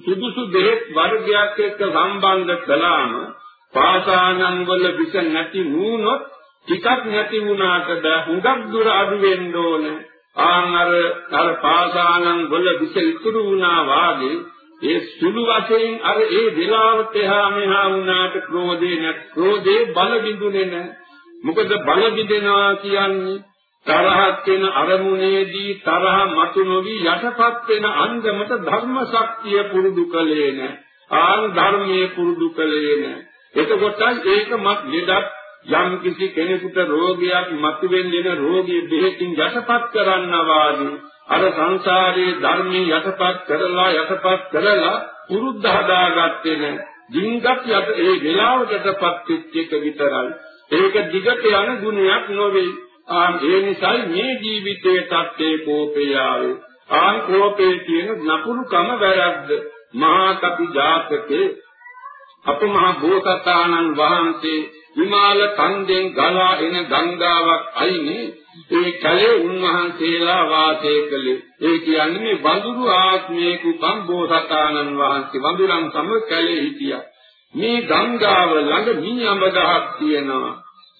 සුදුසු දෙහෙත් වර්ගයක් එක්ක සම්බන්ධ කළාම පාසානං වල විස නැති වුණොත් ටිකක් නැති වුණාටද හුඟක් දුර අඩු වෙන්න ඕනේ. ආන් අර අර පාසානං වල විස ඉතුරු වුණා වාගේ ඒ සුළු වශයෙන් අර ඒ වෙලාවට එහා මෙහා වුණාට ක්‍රෝධේ නැත්. ක්‍රෝධේ බල බිඳුනේ නැ. මොකද බල බිඳෙනවා කියන්නේ තරහක් වෙන අරමුණේදී තරහ මතු නොවි යටපත් වෙන අන්දමට ධර්ම ශක්තිය පුරුදු කලේ නැ. ආන් ධර්මයේ පුරුදු කලේ නැ. එතකොටයි ඒකමත් ලෙඩක් යම් කිසි කෙනෙකුට රෝගයක් මතුවෙන්න රෝගී බෙහෙතින් යටපත් කරන්නවා වගේ අර සංසාරයේ ධර්මයේ යටපත් කරලා යටපත් කරලා පුරුද්ද හදාගත්තේ නෑ. දින්ගත් යට ඒ වෙලාවකටපත් වෙච්ච එක විතරයි. ඒක දිගට යන ගුණයක් නොවේ. ආ ඒ නිසායි මේ ජීවිතයේ තත්ත්වේ කෝපය ආවේ. ආන් කෝපේ කියන නපුරුකම වැරද්ද. මහා කපි ජාතකේ අපමහා බෝසතාණන් වහන්සේ විමාල කන්දෙන් ගලා එන ගංගාවක් අයිනේ. ඒ කලේ උන්වහන්සේලා වාසය කළේ. ඒ කියන්නේ මේ වඳුරු ආත්මයේ කුපම් බෝසතාණන් වහන්සේ. වඳුරන් සමග කලේ හිටියා. මේ ගංගාව ළඟ මී අඹ ගහක් තියෙනවා.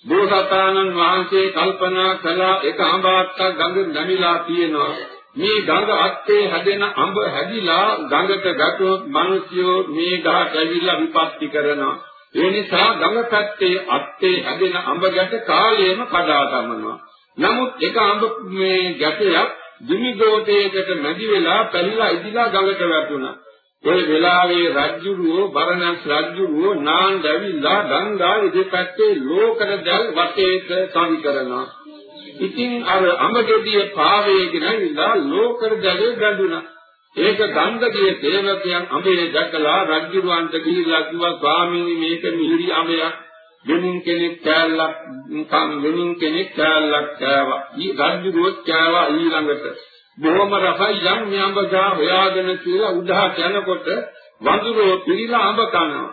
බෝසතාණන් වහන්සේ කල්පනා කළා එක අඹාත්තක් ගඟ නැමිලා තියෙනවා. මේ ගඟ අත්තේ හැදෙන අඹ හැදිලා ගඟට ගැටුවොත් මිනිසියෝ මේ ගහට ඇවිල්ලා විපත්ති කරනවා. ඒ නිසා ගඟ පැත්තේ අත්තේ හැදෙන අඹ ගැට කාලයේම කඩා දමනවා නමුත් එක අඹ මේ ගැටයක් දිමි ගෝඨයකට මැදි වෙලා පැලිලා ඉදිලා ගඟට වැටුණා. ඒ වෙලාවේ රජ්ජුරුවෝ බරණස් රජ්ජුරුවෝ නාන් දැවිලා ගංගා ඉදපැත්තේ ලෝකර දැල් වටේට සවි කරනවා. ඉතින් අර අඹ ගෙඩිය පාවේගෙන ඉඳලා ලෝකර දැලේ බැඳුණා. ඒක ගන්ධගේ සේවකයන් අඹේ දැකලා රජුවන්ට ගිහිල්ලා කිව්වා ස්වාමීනි මේක මිහිරි අඹයක් වෙනින් කෙනෙක් කෑල්ලක් නිකන් වෙනින් කෙනෙක් කෑල්ලක් කෑවා. ඊ රජුරුවත් කෑවා ඊළඟට. බොහොම රසයි යම් යම්බ ගා හොයාගෙන කියලා උදා යනකොට වඳුරෝ පිළිලා අඹ කනවා.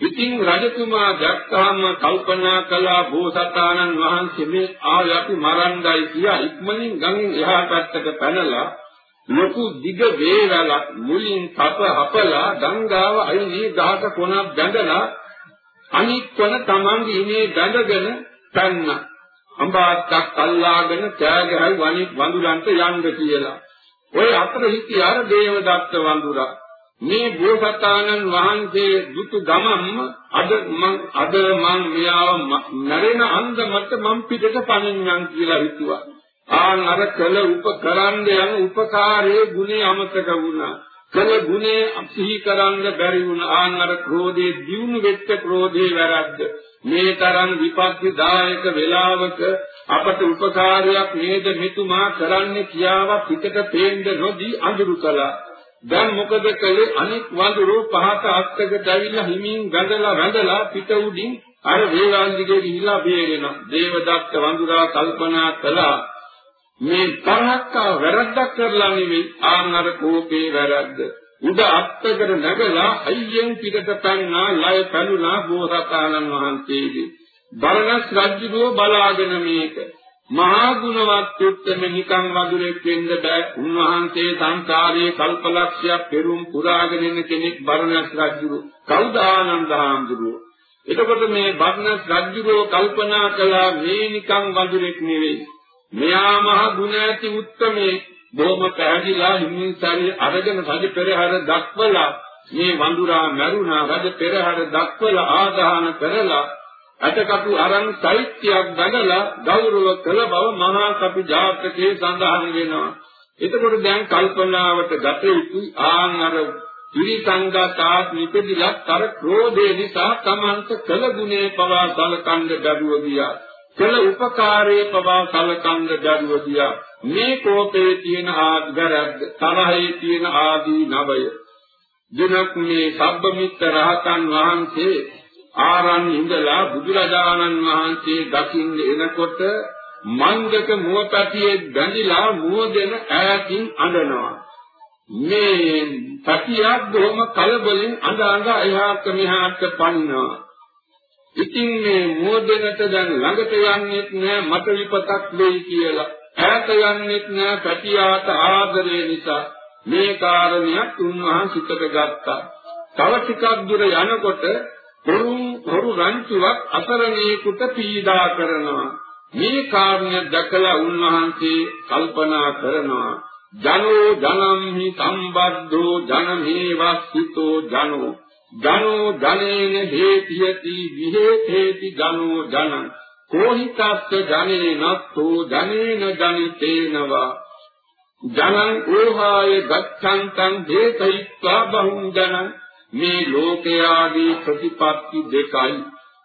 ඉතින් රජතුමා දැක්කාම කල්පනා කළා බෝසතාණන් වහන්සේ මේ ආය අපි මරණ්ඩයි කියා ඉක්මනින් ගඟෙන් එහා පැත්තට පැනලා ලොකු දිග වේලක් මුලින් තප හපලා ගංගාව අයිනේ ගහක කොනක් බැඳලා අනිත් කොන තමන්ගේ ඉනේ බැඳගෙන පැන්න. අඹාත්තක් අල්ලාගෙන කෑගහයි වනිත් වඳුරන්ට යන්න කියලා. ඔය අතර හිටියාර දේවදත්ත වඳුරා. මේ බෝසතාණන් වහන්සේ දුතු ගමම්ම අද මං අද මං මෙයාව මැරෙන අන්දමට මං පිටට පණින්නම් කියලා හිතුවා. ආන් අර කළ උපකරන්න යන උපකාරයේ ගුණේ අමතක වුණා. කළ ගුණේ සිහි කරන්න බැරි වුණා. ආන් අර ක්‍රෝධයේ දියුණු වෙච්ච ක්‍රෝධේ වැරද්ද. මේ තරම් විපත්තිදායක වෙලාවක අපට උපකාරයක් නේද මෙතුමා කරන්නේ කියාවත් පිටට පේන්න නොදී අඳුරු කළා. දැන් මොකද කළේ අනික් වඳුරු පහත අත්තකට ඇවිල්ලා හිමින් ගඳලා වැඳලා පිට උඩින් අර වේලාන් දිගේ ගිහිලා බේරෙනවා දේවදත්ත වඳුරා කල්පනා කළා මේ තරහක්ක වැරද්දක් කරලා නෙවෙයි ආනර කෝපේ වැරද්ද උඩ අත්තකට නැගලා අයියෙන් පිටට පැන්නා ලය පැනුණා බෝසතාණන් වහන්සේගේ බරණස් රජුගේ බලාගෙන මේක මහා ගුණවත් උත්තම නිකං වදුරෙක් වෙන්න බෑ. උන්වහන්සේ සංසාරයේ කල්පලක්ෂයක් පෙරුම් පුරාගෙන ඉන්න කෙනෙක් බරණස් රජුරු. කවුද ආනන්ද හාමුදුරුවෝ? එතකොට මේ බරණස් රජුරෝ කල්පනා කළා මේ නිකං වදුරෙක් නෙවෙයි. මෙයා මහ ගුණ ඇති උත්තමේ බොහොම පැහැදිලා හිමින්සාරි අරගෙන රජ පෙරහැර දක්වලා මේ වඳුරා මරුණා රජ පෙරහැර දක්වලා ආදාන කරලා අටකටු අරන් සෛත්‍යයක් බඳලා ගෞරව කළ බව මහා කපි ජාතකයේ සඳහන් වෙනවා. එතකොට දැන් කල්පනාවට ගත යුතු ආන් අර ත්‍රිසංගතාත් නිපදිලක් අර ක්‍රෝධේ නිසා තමන්ට කළ ගුණේ පවා සලකන්න දඩුව ගියා. කළ උපකාරයේ පවා සලකන්න දඩුව ගියා. මේ කෝපයේ තියෙන ආගරද්ද තරහේ තියෙන ආදී නවය. දිනක් මේ සබ්බමිත්‍ර රහතන් වහන්සේ ආරන් ඉඳලා බුදුරජාණන් වහන්සේ දකින්න එනකොට මංගක මුවපැටියේ බැඳිලා මුවදෙන ඈතින් අඬනවා මේ පැටියක් බොහොම කලබලෙන් අඬ අඬ එහාට මෙහාට පනිනවා ඉතින් මේ මුවදෙනට දැන් ළඟට යන්නෙත් නෑ මට විපතක් වෙයි කියලා. ඈත යන්නෙත් නෑ පැටියාට ආදරේ නිසා. මේ කාරණයක් උන්වහන්සිතට ගත්තා. තව ටිකක් දුර යනකොට හොරුන් හොරු රංචුවක් අසරණේකට පීඩා කරනවා. මේ කාරණය දැකලා උන්වහන්සේ කල්පනා කරනවා. ජනෝ ජනම්හි සම්බද්ධෝ ජනමේ වස්සිතෝ ජනෝ. ජනෝ ජනේන හේතියති විහෙතේති ජනෝ ජනං. කෝහිතස්ස ජනේනත්තෝ ජනේන ජනිතේනවා. ජනං ඕහාය ගච්ඡන්තං හේතයිත්වා බහුං ජනං. මේ ලෝකයාගේ ප්‍රතිපත්ති දෙකයි.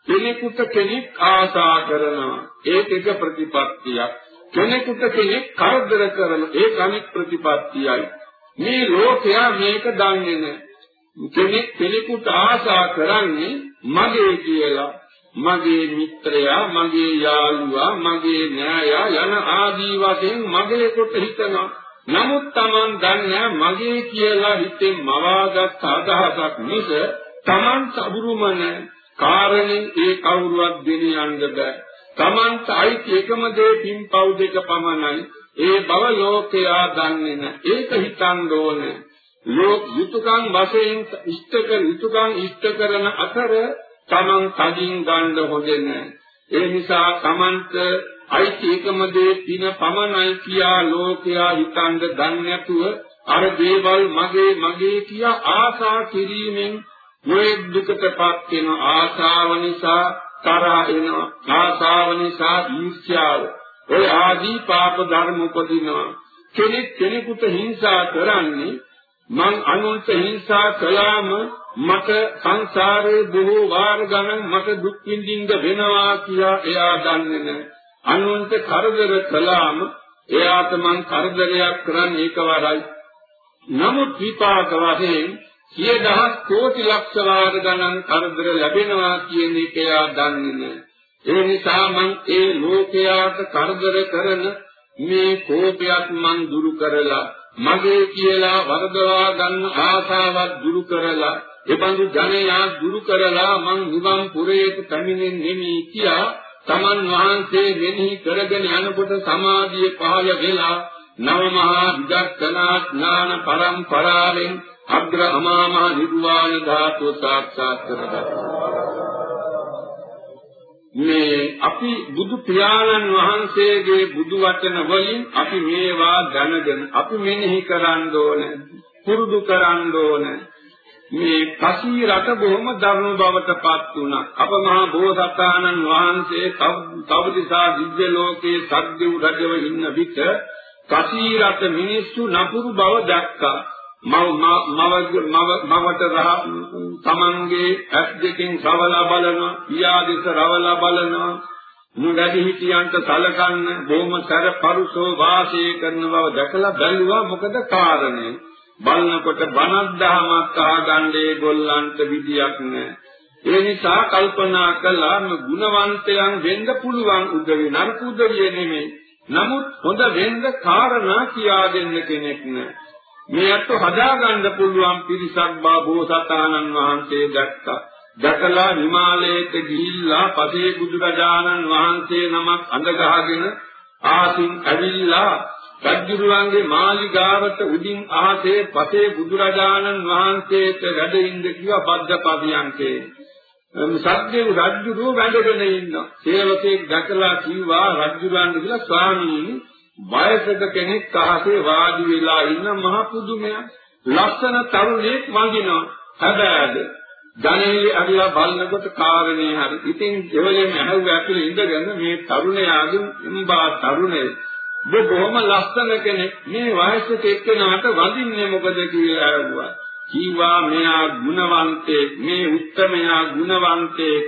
කෙනෙකුට කෙනෙක් ආසා කරනවා. ඒක එක ප්‍රතිපත්තියක්. කෙනෙකුට කෙනෙක් කරදර කරන ඒක අනිත් ප්‍රතිපත්තියයි. මේ ලෝකයා මේක දන්නේ නැහැ. කෙනෙක් කෙනෙකුට ආසා කරන්නේ මගේ කියලා මගේ මිත්‍රයා මගේ යාළුවා මගේ නෑයා යන ආදී වශයෙන් මගේ කොට හිතනවා නමුත් Taman දන්නේ මගේ කියලා හිතෙන් මවාගත් අදහසක් මිස Taman සබුරුමන කාරණේ ඒ කවුරුවත් දෙන යන්න බෑ. Tamanට අයිති එකම දේ පින්පව් දෙක පමණයි. ඒ බව ලෝකයා දන්නේ නැහැ. ඒක හිතන්න ඕනේ. ලෝක යුතුයකම් වශයෙන් ඉෂ්ට කර යුතුයකම් ඉෂ්ට කරන අතර Taman තදින් ගන්න හොඳ නැහැ. ඒ නිසා Tamanට අයිති එකම දේ පින පමණයි කියා ලෝකයා හිතන්න දන්නේ නැතුව අර දේවල් මගේ මගේ කියා ආසා කිරීමෙන් නොයෙක් දුකටපත් වෙන ආසාව නිසා තරහ එනවා ආසාව නිසා ඊර්ෂ්‍යාව ඔය ආදී පාප ධර්ම උපදිනවා කෙනෙක් කෙනෙකුට හිංසා කරන්නේ මං අනුන්ට හිංසා කළාම මට සංසාරේ බොහෝ වාර ගණන් මට දුක් විඳින්න වෙනවා කියලා එයා දන්නේ නැහැ අනුන්ට කරදර කළාම එයාට මං කරදරයක් කරන්නේ එකවරයි. නමුත් විපාක වශයෙන් සිය දහස් කෝටි ලක්ෂ වාර ගණන් කරදර ලැබෙනවා කියන එක යා දන්නේ නැහැ. ඒ නිසා මං ඒ ලෝකයාට කරදර කරන මේ කෝපයක් මං දුරු කරලා මගේ කියලා වරදවා ගන්න ආසාවක් දුරු කරලා එබඳු ජනයා දුරු කරලා මං නිවන් පුරයට පැමිණෙන්නේ කියා තමන් වහන්සේ මෙහි කරගෙන යනකොට සමාධිය පහළ වෙලා නව මහා විදර්ශනා ඥාන පරම්පරාවෙන් අග්‍ර අමා මහ නිර්වාණ ධාතුව සාක්ෂාත් කරගත්තා. මේ අපි බුදු පියාණන් වහන්සේගේ බුදු වචන වලින් අපි මේවා දැනගෙන අපි මෙනෙහි කරන්න ඕන පුරුදු කරන්න ඕන. මේ කසී රට බොහොම ධර්ම බවට පත් වුණා. අප මහා බෝසතාණන් වහන්සේ තවදිසා දිව්‍ය ලෝකේ සද්දු රජව ඉන්න විට කසී රට මිනිස්සු නපුරු බව දැක්කා. මව මව මවට රහ තමන්ගේ ඇස් දෙකෙන් රවලා බලනවා පියා දෙස රවලා බලනවා. නුගඩි හිටියන්ට සලකන්න බොහොම සර පරුසෝ වාසය කරන බව දැකලා බැලුවා. මොකද කාරණේ? බලනකොට බණක් දහමක් අහගන්නේ ගොල්ලන්ට විදියක් නැහැ ඒ නිසා කල්පනා කළා මේ ගුණවන්තයන් වෙන්න පුළුවන් උදවිය නරක උදවිය නෙමෙයි. නමුත් හොඳ වෙන්න කාරණා කියා දෙන්න කෙනෙක් නැහැ මේ අත හදාගන්න පුළුවන් පිරිසක් බා බෝසතාණන් වහන්සේ දැක්කා. දැකලා හිමාලයට ගිහිල්ලා පසේ බුදුරජාණන් වහන්සේ නමක් අඳගහගෙන ආසින් ඇවිල්ලා රජුරුවන්ගේ මාලිගාවට උඩින් ආසේ පසේ බුදුරජාණන් වහන්සේට වැඩ ඉඳ කිව්වා බද්දපදියන්කේ සත්‍යව රජුරුව වැඩගෙන ඉන්නවා සේවකෙක් දැකලා කිව්වා රජුරන් කියලා ස්වාමීනි වයසක කෙනෙක් අහසේ වාඩි වෙලා ඉන්න මහ පුදුමයක්. ලස්සන තරුණයෙක් වඳිනවා. හැබැයිද ජනේලි අගලා බලනකොට කාරණේ හරි. ඉතින් එවලෙන් ඇහුව ඇතුලේ ඉඳගෙන මේ තරුණයාගෙන් ඉම්බා තරුණේ ඔබ බොහොම ලස්සන කෙනෙක්. මේ වයසක එක්කෙනාට වඳින්නේ මොකද කියලා ඇහුවා. කීවා මෙයා ගුණවන්තයෙක්. මේ උත්තමයා ගුණවන්තයෙක්.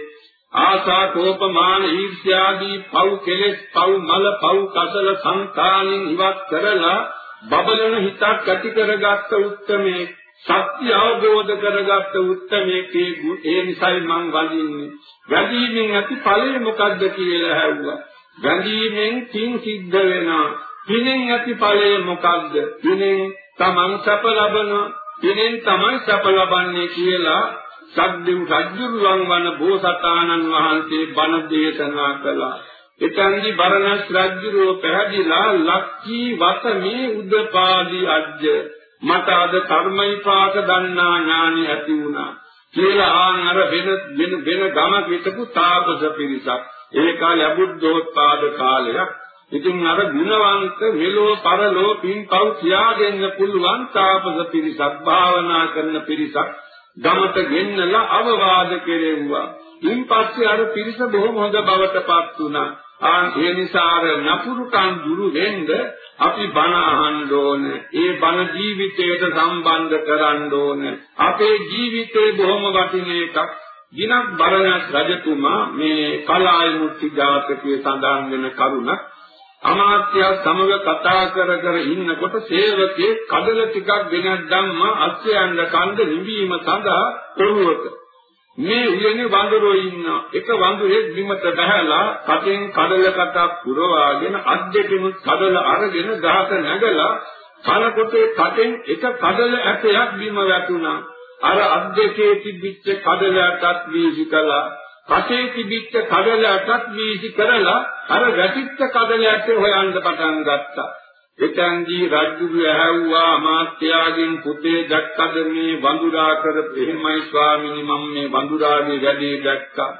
ආසා කෝපමාන ඊර්ෂ්‍යාදී පව් කෙලෙස් පව් මල පව් කසල සංකානින් ඉවත් කරලා බබලන හිතක් ඇති කරගත්ත උත්මේ සත්‍ය අවබෝධ කරගත්ත උත්මේකේ ඒ නිසයි මං වඳින්නේ. වැඳීමෙන් ඇති ඵලය මොකද්ද කියලා ඇහුවා. වැඳීමෙන් තින් සිද්ධ වෙනවා පිනෙන් ඇති ඵලය මොකද්ද? පිනෙන් තමන් සැප ලබනවා. පිනෙන් තමයි සැප ලබන්නේ කියලා සද්දෙව් රජුරුවන් වන බෝසතාණන් වහන්සේ බණ දේශනා කළා. එතෙන්දි බරණස් රජුරෝ පැහැදිලා ලක්කී වතමේ උදපාදි අජ්ජ මට අද කර්මයිපාක දන්නා ඥානි ඇති වුණා. කියලා ආන් අර වෙන වෙන වෙන ගමක හිටපු තාපස පිරිසක්. ඒ කාලේ අබුද්ධෝත්පාද කාලයක්. ඉතින් අර ගුණවන්ත මෙලෝ පරලෝ පින්පව් කියා දෙන්න පුළුවන් තාපස පිරිසක් භාවනා කරන පිරිසක්. ගමට ගෙන්නලා අවවාද කෙරෙව්වා. ඉන්පස්සේ අර පිරිස බොහොම හොඳ බවටපත් වුණා. ආන් ඒ නිසා අර නපුරුකම් දුරු වෙන්න අපි බණ අහන්න ඕන. ඒ බණ ජීවිතයට සම්බන්ධ කරන්න ඕන. අපේ ජීවිතේ බොහොම වටින එකක්. දිනක් බරණස් රජතුමා මේ කලාය මුක්ති ජාතකයේ සඳහන් වෙන කරුණක් අමාත්‍ය සමග කතා කර කර ඉන්නකොට සේවකේ කඩල ටිකක් ගෙනත් ධම්ම අස්යන්ද කන්ද නිවීම සඳහා පොරුවක මේ උයනේ වඳුරෝ ඉන්න එක වඳුරෙක් බිමට බහැලා කටෙන් කඩල කටක් පුරවාගෙන අත් දෙකෙන් කඩල අරගෙන ගහක නැගලා කලකොටේ කටෙන් එක කඩල ඇටයක් බිම වැටුණා. අර අත් දෙකේ තිබිච්ච කඩල ඇටත් වීසි කළා. කටේ තිබිච්ච කඩලයටත් වීසි කරලා අර වැටිච්ච කඩලයට හොයන්න පටන් ගත්තා. එතෙන්දී රජුගේ ඇහැව්වා අමාත්‍යාගෙන් පුතේ දැක්කද මේ වඳුරා කරපු එහෙමයි ස්වාමීනි මම මේ වඳුරාගේ වැඩේ දැක්කා.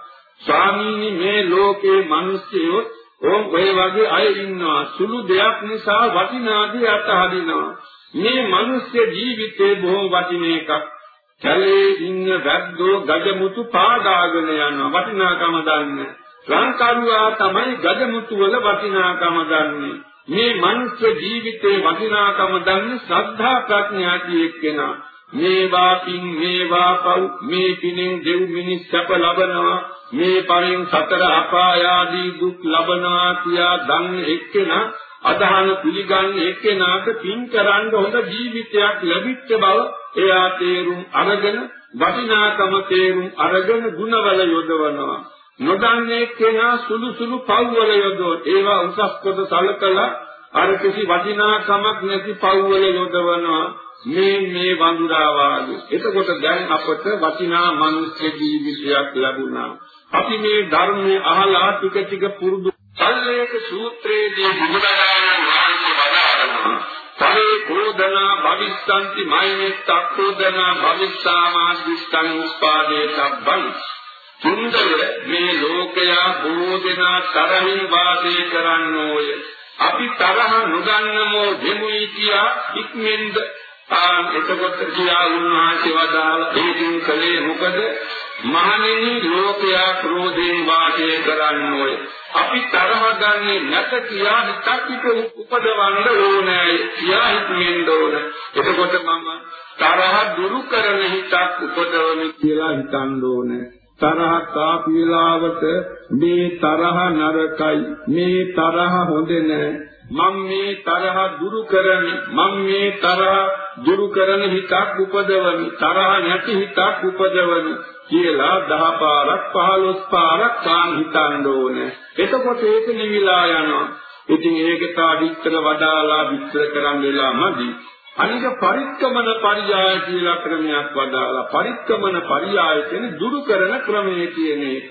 ස්වාමීනි මේ ලෝකේ මිනිස්සුયો ඕම් ඔය වගේ අය ඉන්නවා සුළු දෙයක් නිසා වටිනාදී අතහරිනවා. මේ මිනිස් ජීවිතේ බොහොම වටින එකක්. කැලේ ඉන්න වැද්දෝ ගජමුතු පාදාගෙන යනවා වටිනාකම දන්නේ. ලංකාරුවා තමයි ගජමුතු වල වටිනාකම දන්නේ. මේ මනුෂ්‍ය ජීවිතේ වටිනාකම දන්නේ ශ්‍රද්ධා ප්‍රඥා කියෙකෙනා. මේවා පින් මේවා පව් මේ පිනෙන් දෙව් මිනිස් සැප ලබනවා මේ පරින් සතර අපායාදී දුක් ලබනවා කියා දන්නේ එක්කෙනා අදහන පිළිගන්න එක්කෙනාට පින් කරන්න හොඳ ජීවිතයක් ලැබිච්ච බව එයා තේරුම් අරගෙන වටිනාකම තේරුම් අරගෙන ಗುಣවල යොදවනවා නොදන්නේ කෙනා සුළු සුළු පව්වල යොදවන ඒවා උසස් කොට සලකලා අර කිසි වටිනාකමක් නැති පව්වල යොදවනවා මේ මේ වඳුරා වාගේ. එතකොට දැන් අපට වටිනා මනුෂ්‍ය ජීවිතයක් ලැබුණා. අපි මේ ධර්මයේ අහලා ටික ටික පුරුදු සල්ලේක සූත්‍රයේදී බුදුරජාණන් වහන්සේ වදාළනවා. පරේ කෝදනා භවිස්සanti මයිනෙත් අක්කෝදනා භවිස්සාමාදිස්සං උපාදේ සබ්බං සුන්දර මේ ලෝකයා බොහෝ දෙනා තරහින් වාසය කරන්නෝය. අපි තරහ නොගන්නමෝ දෙමුයි කියා ඉක්මෙන්ද ආ එතකොට කියා උන්වහන්සේ වදාළ ඒකින් කලේ මොකද මහණෙනි ලෝකයා ක්‍රෝධයෙන් වාසය කරන්නෝය. අපි තරහ ගන්නේ නැත කියා හිතක් උපදවන්න ඕනේ කියා හිතෙන්න ඕන. එතකොට මම තරහ දුරු කරන හිතක් උපදවමි කියලා හිතන්න ඕනේ. තරහ කාපීලාවට මේ තරහ නරකයි. මේ තරහ හොඳ නැහැ මම මේ තරහ දුරු කරමි මම මේ තරහ දුරු කරන හිතක් උපදවමි. තරහ නැති හිතක් උපදවමි. කියලා දහ පාරක් 15 පාරක් කාන් හිතන්න ඕනේ. එතකොට ඒක නිවිලා යනවා. ඉතින් ඒකට අදිත්තර වඩාලා විස්තර කරන්න වෙලා මදි අනික පරික්කමන පරියාය කියලා ක්‍රමයක් වදාලා පරික්කමන පරියාය කියන්නේ දුරු කරන ක්‍රමය කියන එක.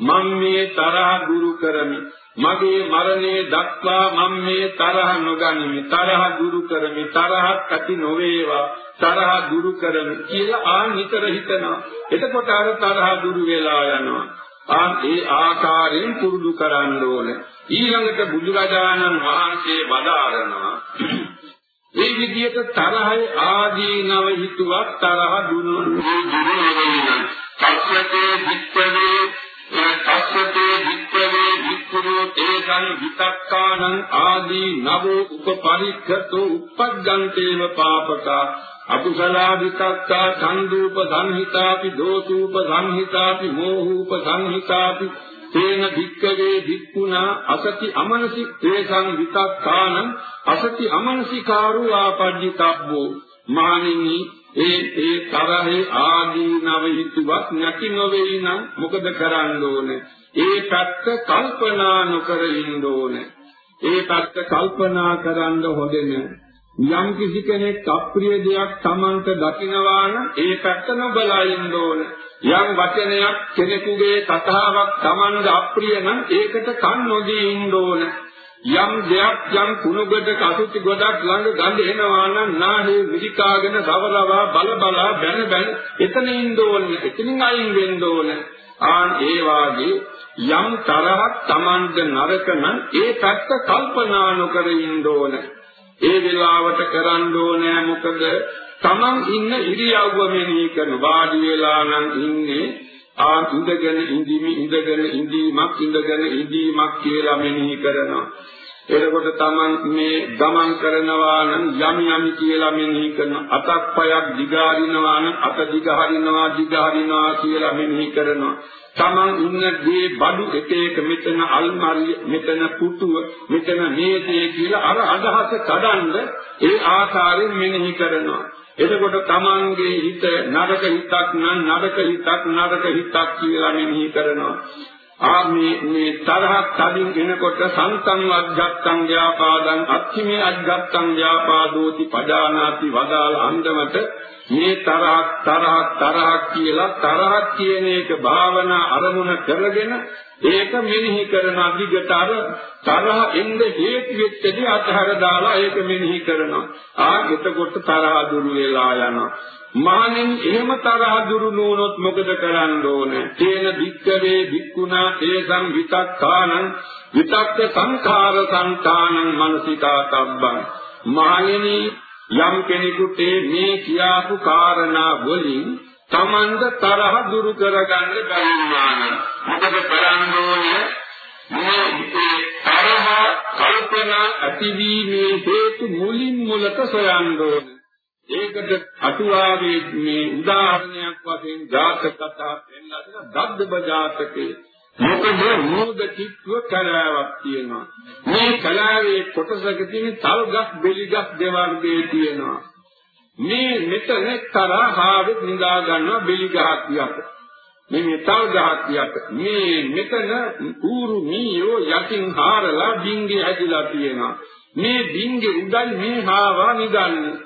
මම මේ තරහ දුරු කරමි. මගේ මරණය දක්වා මම මේ තරහ නොගනිමි. තරහ දුරු කරමි. තරහක් ඇති නොවේවා. තරහ දුරු කරමි කියලා ආ නිතර හිතනවා. එතකොට අර තරහ දුරු වෙලා යනවා. ආ ඒ ආකාරයෙන් පුරුදු කරන්න ඕනේ. ඊළඟට බුදුරජාණන් වහන්සේ වදාරනවා මේ විදිහට තරහයි ආදීනව හිතුවක් තරහ දුරු දුරු තස්සතේ විත්තේ තස්සතේ විත්තේ වික්ඛුනෝ තේසං විතක්කානං ආදී නවෝ උපපරික්ඛතෝ uppajjantේව පාපකා අකුසලා විතක්කා සංදූප සංහිතාපි දෝසූප සංහිතාපි මෝහූප සංහිතාපි තේන භික්කවේ භික්ඛුනා අසති අමනසි තේසං විතක්කානං අසති අමනසිකාරෝ ආපජ්ජිතබ්බෝ. මානිනි ඒ ඒ තරහේ ආදීනව හිතුවක් නැති නොවේ නම් මොකද කරන්න ඕනේ? ඒ පැත්ත කල්පනා නොකර ඉන්න ඕනේ. ඒ පැත්ත කල්පනා කරන්න හොදෙන්නේ යම් කිසි කෙනෙක් අප්‍රිය දෙයක් Tamanට දකිනවා නම් ඒ පැත්ත නොබලා ඉන්න ඕන. යම් වචනයක් කෙනෙකුගේ කතාවක් Tamanට අප්‍රිය නම් ඒකට කන් නොදී ඉන්න ඕන. යම් දෙයක් යම් කුණුගඩ කසුති ගොඩක් ළඟ ගඳ එනවා නම් නාහේ විදිකාගෙන සවරවා බල බලා බැන බැන එතන ඉන්න ඕන. එතනින් අයින් වෙන්න ඕන. ආන් ඒ වාගේ යම් තරහක් Tamanට නරක නම් ඒ පැත්ත කල්පනා නොකර ඉන්න ඕන. ඒ වෙලාවට කරන්න ඕනේ මොකද? තමන් ඉන්න ඉරියව්ව මෙනෙහි කරන වාඩි වෙලා නම් ඉන්නේ ආ ඉඳගෙන ඉඳීමි ඉඳගෙන ඉඳීමක් ඉඳගෙන ඉඳීමක් කියලා මෙනෙහි කරනවා. එතකොට තමන් මේ ගමන් කරනවා නම් යම් යම් කියලා මෙනෙහි කරන අතක් පයක් දිගාරිනවා නම් අත දිගහරිනවා දිගහරිනවා කියලා මෙනෙහි කරනවා. තමන් ඉන්නදී බඩු එක එක මෙතන අල්මාරිය මෙතන පුටුව මෙතන මේසේ කියලා අර අදහස කඩන්ද ඒ ආකාරයෙන් මෙනෙහි කරනවා. එතකොට තමන්ගේ හිත නරක හිතක් නම් නරක හිතක් නරක හිතක් කියලා මෙනෙහි කරනවා. ආ මේ මේ තරහක් තදින් එනකොට සන්තං අජ්ජත්තං ව්‍යාපාදං අච්චිමේ අජ්ජත්තං ව්‍යාපාදෝති පජානාති වදාළ අන්දමට මේ තරහක් තරහක් තරහක් කියලා තරහක් කියන එක භාවනා අරමුණ කරගෙන ඒක මෙනෙහි කරන අධිගත අර තරහ එන්න හේතු වෙච්චදී අතහර දාලා ඒක මෙනෙහි කරනවා. ආ එතකොට තරහ දුරු වෙලා යනවා. මානෙන් එහෙම තරහ දුරු නොවුනොත් මොකද කරන්න ඕනේ? තේන වික්කවේ වික්ුණා තේසං විතක්කානං විතක්ක සංඛාර සංතානං මනසිතා තබ්බං. මානෙනි යම් කෙනෙකුට මේ කියාපු කාරණා වලින් තමන්ද තරහ දුරු කරගන්න බැරිුණා නම් මොකද කරන්න ඕනේ? මේ තරහ කල්පනා ඇතිවීමේ හේතු මුලින් මුලට සොයන්න ඕනේ. ඒකට අටුවාවේ මේ උදාහරණයක් වශයෙන් ජාතක කතා පෙන්නන දද්දබ ජාතකේ මොකද මෝද කිට්ටුව කලාවක් තියෙනවා. මේ කලාවේ කොටසක තියෙන තල්ගස් බෙලිගස් දෙවර්ගයේ තියෙනවා. මේ මෙතන තරහාවෙත් නිදා ගන්නවා බෙලිගහක් යට. මේ මෙතල් ගහක් යට. මේ මෙතන ඌරු මීයෝ යටින් හාරලා බින්ගේ ඇදිලා තියෙනවා. මේ බින්ගේ උඩයි මේ හාවා නිදන්නේ.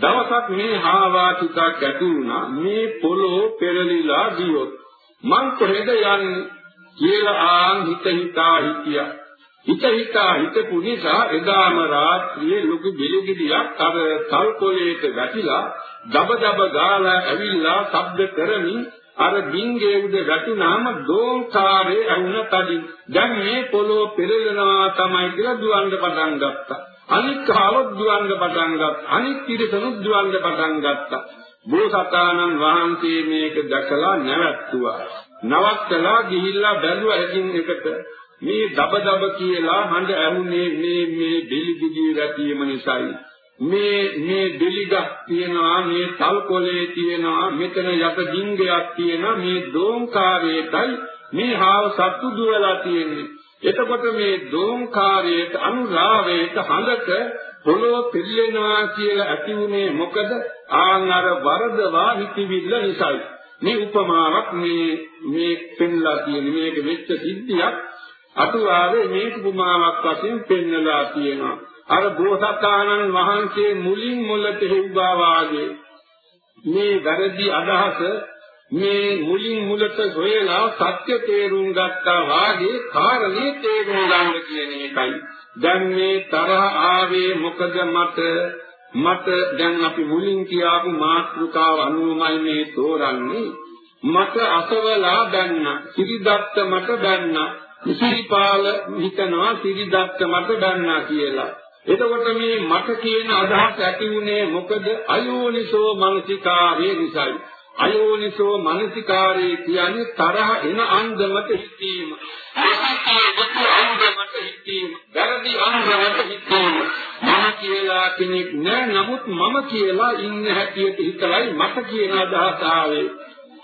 දවසක් මේ හාවා ටිකක් ඇති වුණා. මේ පොළොව පෙරලිලා ගියොත් මං කොහෙද යන්නේ? කියලා ආන් හිත හිතා හිටියා. හිත හිතා හිතපු නිසා එදාම රාත්‍රියේ ලොකු බිලිගිඩියක් අර තල් කොලේට වැටිලා දබ දබ ගාලා ඇවිල්ලා ශබ්ද කරමින් අර බින්ගේ උඩ වැටුනාම දෝංකාරේ ඇහුණ තදින් දැන් මේ පොළොව පෙරලනවා තමයි කියලා දුවන්න පටන් ගත්තා. අනික් කාලොත් දුවන්න පටන් ගත්තා. අනික් පිරිසනුත් දුවන්න පටන් ගත්තා. බෝසතාණන් වහන්සේ මේක දැකලා නැවැත්තුවා. නවත්තලා ගිහිල්ලා බැලුවා එකින් එකට. මේ දබ දබ කියලා හඬ ඇහුනේ මේ මේ බෙලිගිඩිය රැකීම නිසායි. මේ මේ බෙලිගක් තියෙනවා මේ තල්කොලේ තියෙනවා මෙතන යට ඩිංගයක් තියෙනවා මේ දෝංකාරයටයි මේ හාව සත්තු දුවලා තියෙන්නේ. එතකොට මේ දෝංකාරයට අනුරාවයට හඳක පොළොව පිළිලෙනවා කියලා ඇති උනේ මොකද? ආන් අර වරදවා හිතවිල්ල නිසායි. මේ උපමාවක් මේ මේ පෙන්ලා තියෙන මේක වෙච්ච සිද්ධියක්. අතුවාවේ මේ උපමාවක් වශයෙන් පෙන්නලා තියෙනවා. අර බෝසතාණන් වහන්සේ මුලින් මුලට හෙව්වා වාගේ මේ වැරදි අදහස මේ මුලින් මුලට හොයලා සත්‍ය තේරුම් ගත්තා වාගේ කාරණේ තේරුම් ගන්න කියන එකයි. දැන් මේ තරහ ආවේ මොකද මට? මට දැන් අපි මුලින් කියාපු මාත්‍රිකාව අනුවමයි මේ තෝරන්නේ. මට අසවලා දැන්න සිරිදත්ත මට දැන්න. සිරිපාල හිතනවා සිරිදත්ත මට දැන්නා කියලා. එතකොට මේ මට කියන අදහස් ඇති උනේ මොකද? අයෝනිසෝ මනසිකාරයේ නිසායි. අයෝනිසෝ මනසිකාරයේ කියන්නේ තරහ එන අන්දමට හිතීම. අන්දමට හිතීම වැරදි අන්දමට හිතීම. මම කියලා කෙනෙක් නෑ නමුත් මම කියලා ඉන්න හැටියට හිතලයි මට කියන අදහස ආවේ.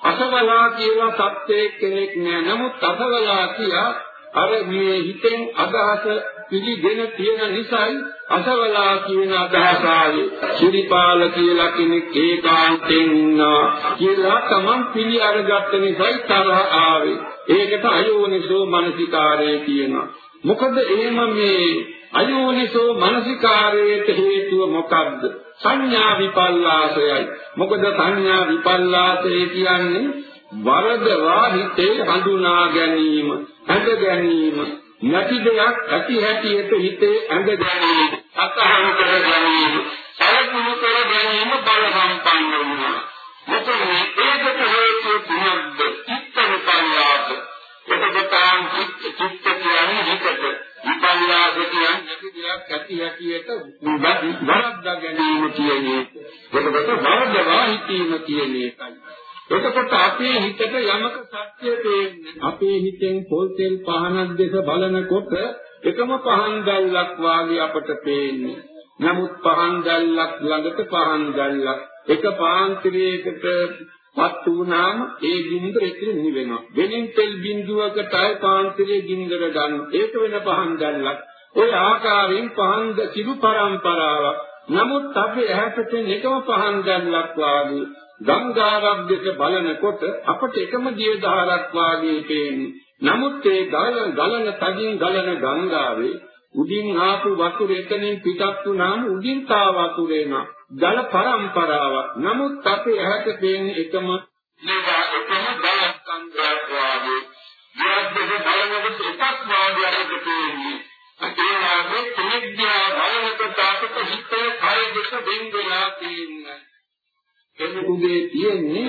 අසවලා කියලා සත්‍යයක් කෙනෙක් නෑ නමුත් අසවලා කියා අර මේ හිතෙන් අදහස පිළිගෙන තියෙන නිසායි අසවලා කියන අදහස ආවේ ශිරිපාල කියලා කෙනෙක් ඒකාන්තෙන් ඉන්නා කියලා තමන් පිළි අරගත්ත නිසායි තරහ ආවේ. ඒකට අයෝනිසෝ මනසිකාරය කියනවා. මොකද එහෙම මේ අයෝනිසෝ මනසිකාරයට හේතුව මොකද්ද? සංඥා විපල්ලාසයයි. මොකද සංඥා විපල්ලාසය කියන්නේ වරදවා හිතේ හඳුනා ගැනීම ඇඳ ගැනීම නැති දෙයක් ඇති හැටියට හිතේ ඇඳ ගැනීම සතහන් කර ගැනීම සලකුණු කර ගැනීම බල සම්පන්න වුණා. මොකද ඒකට හේතුව තුනක්ද චිත්ත විපල්ලාස එතකොටාන් චිත්ත කියන්නේ හිතට. විපල්ලාස කියන්නේ නැති දෙයක් ඇති හැටියට වරද්දා ගැනීම කියන එක. එතකොට වරදවා හිතීම කියන එකයි. එතකොට අපේ හිතට යමක සත්‍ය තේන්නේ අපේ හිතෙන් පොල් තෙල් පහනක් දෙස බලනකොට එකම පහන් දැල්ලක් වාගේ අපට පේන්නේ. නමුත් පහන් දැල්ලක් ළඟට පහන් දැල්ලක් එක පාන්තිරයකට පත් වුණාම ඒ ගින්දර එතන නිවෙනවා වෙනින් තෙල් බිඳුවකට අය පාන්තිරයේ ගින්දර ගන්න. ඒක වෙන පහන් දැල්ලක්. ඔය ආකාරයෙන් පහන් කිරු පරම්පරාවක්. නමුත් අපේ ඇහැට තියෙන එකම පහන් දැල්ලක් වාගේ ගංගාවක් දෙක බලනකොට අපට එකම දිය දහරක් වාගේ පේන්නේ. නමුත් ඒ ගලන ගලන තදින් ගලන ගංගාවේ උඩින් ආපු වතුර එතනින් පිටත් වුණාම උඩින් තා වතුර එනවා. ජල පරම්පරාවක්. නමුත් අපේ ඇහැට පේන්නේ එකම නේද එකම ගල සංග්‍රහයක් වාගේ. යාද්දක බලනකොට එකක් වාගේ අපිට පේන්නේ. ඒ වගේ කෙනෙක් දිහා බලනකොට අපිට හිතේ කය කෙනෙකුගේ තියෙන්නේ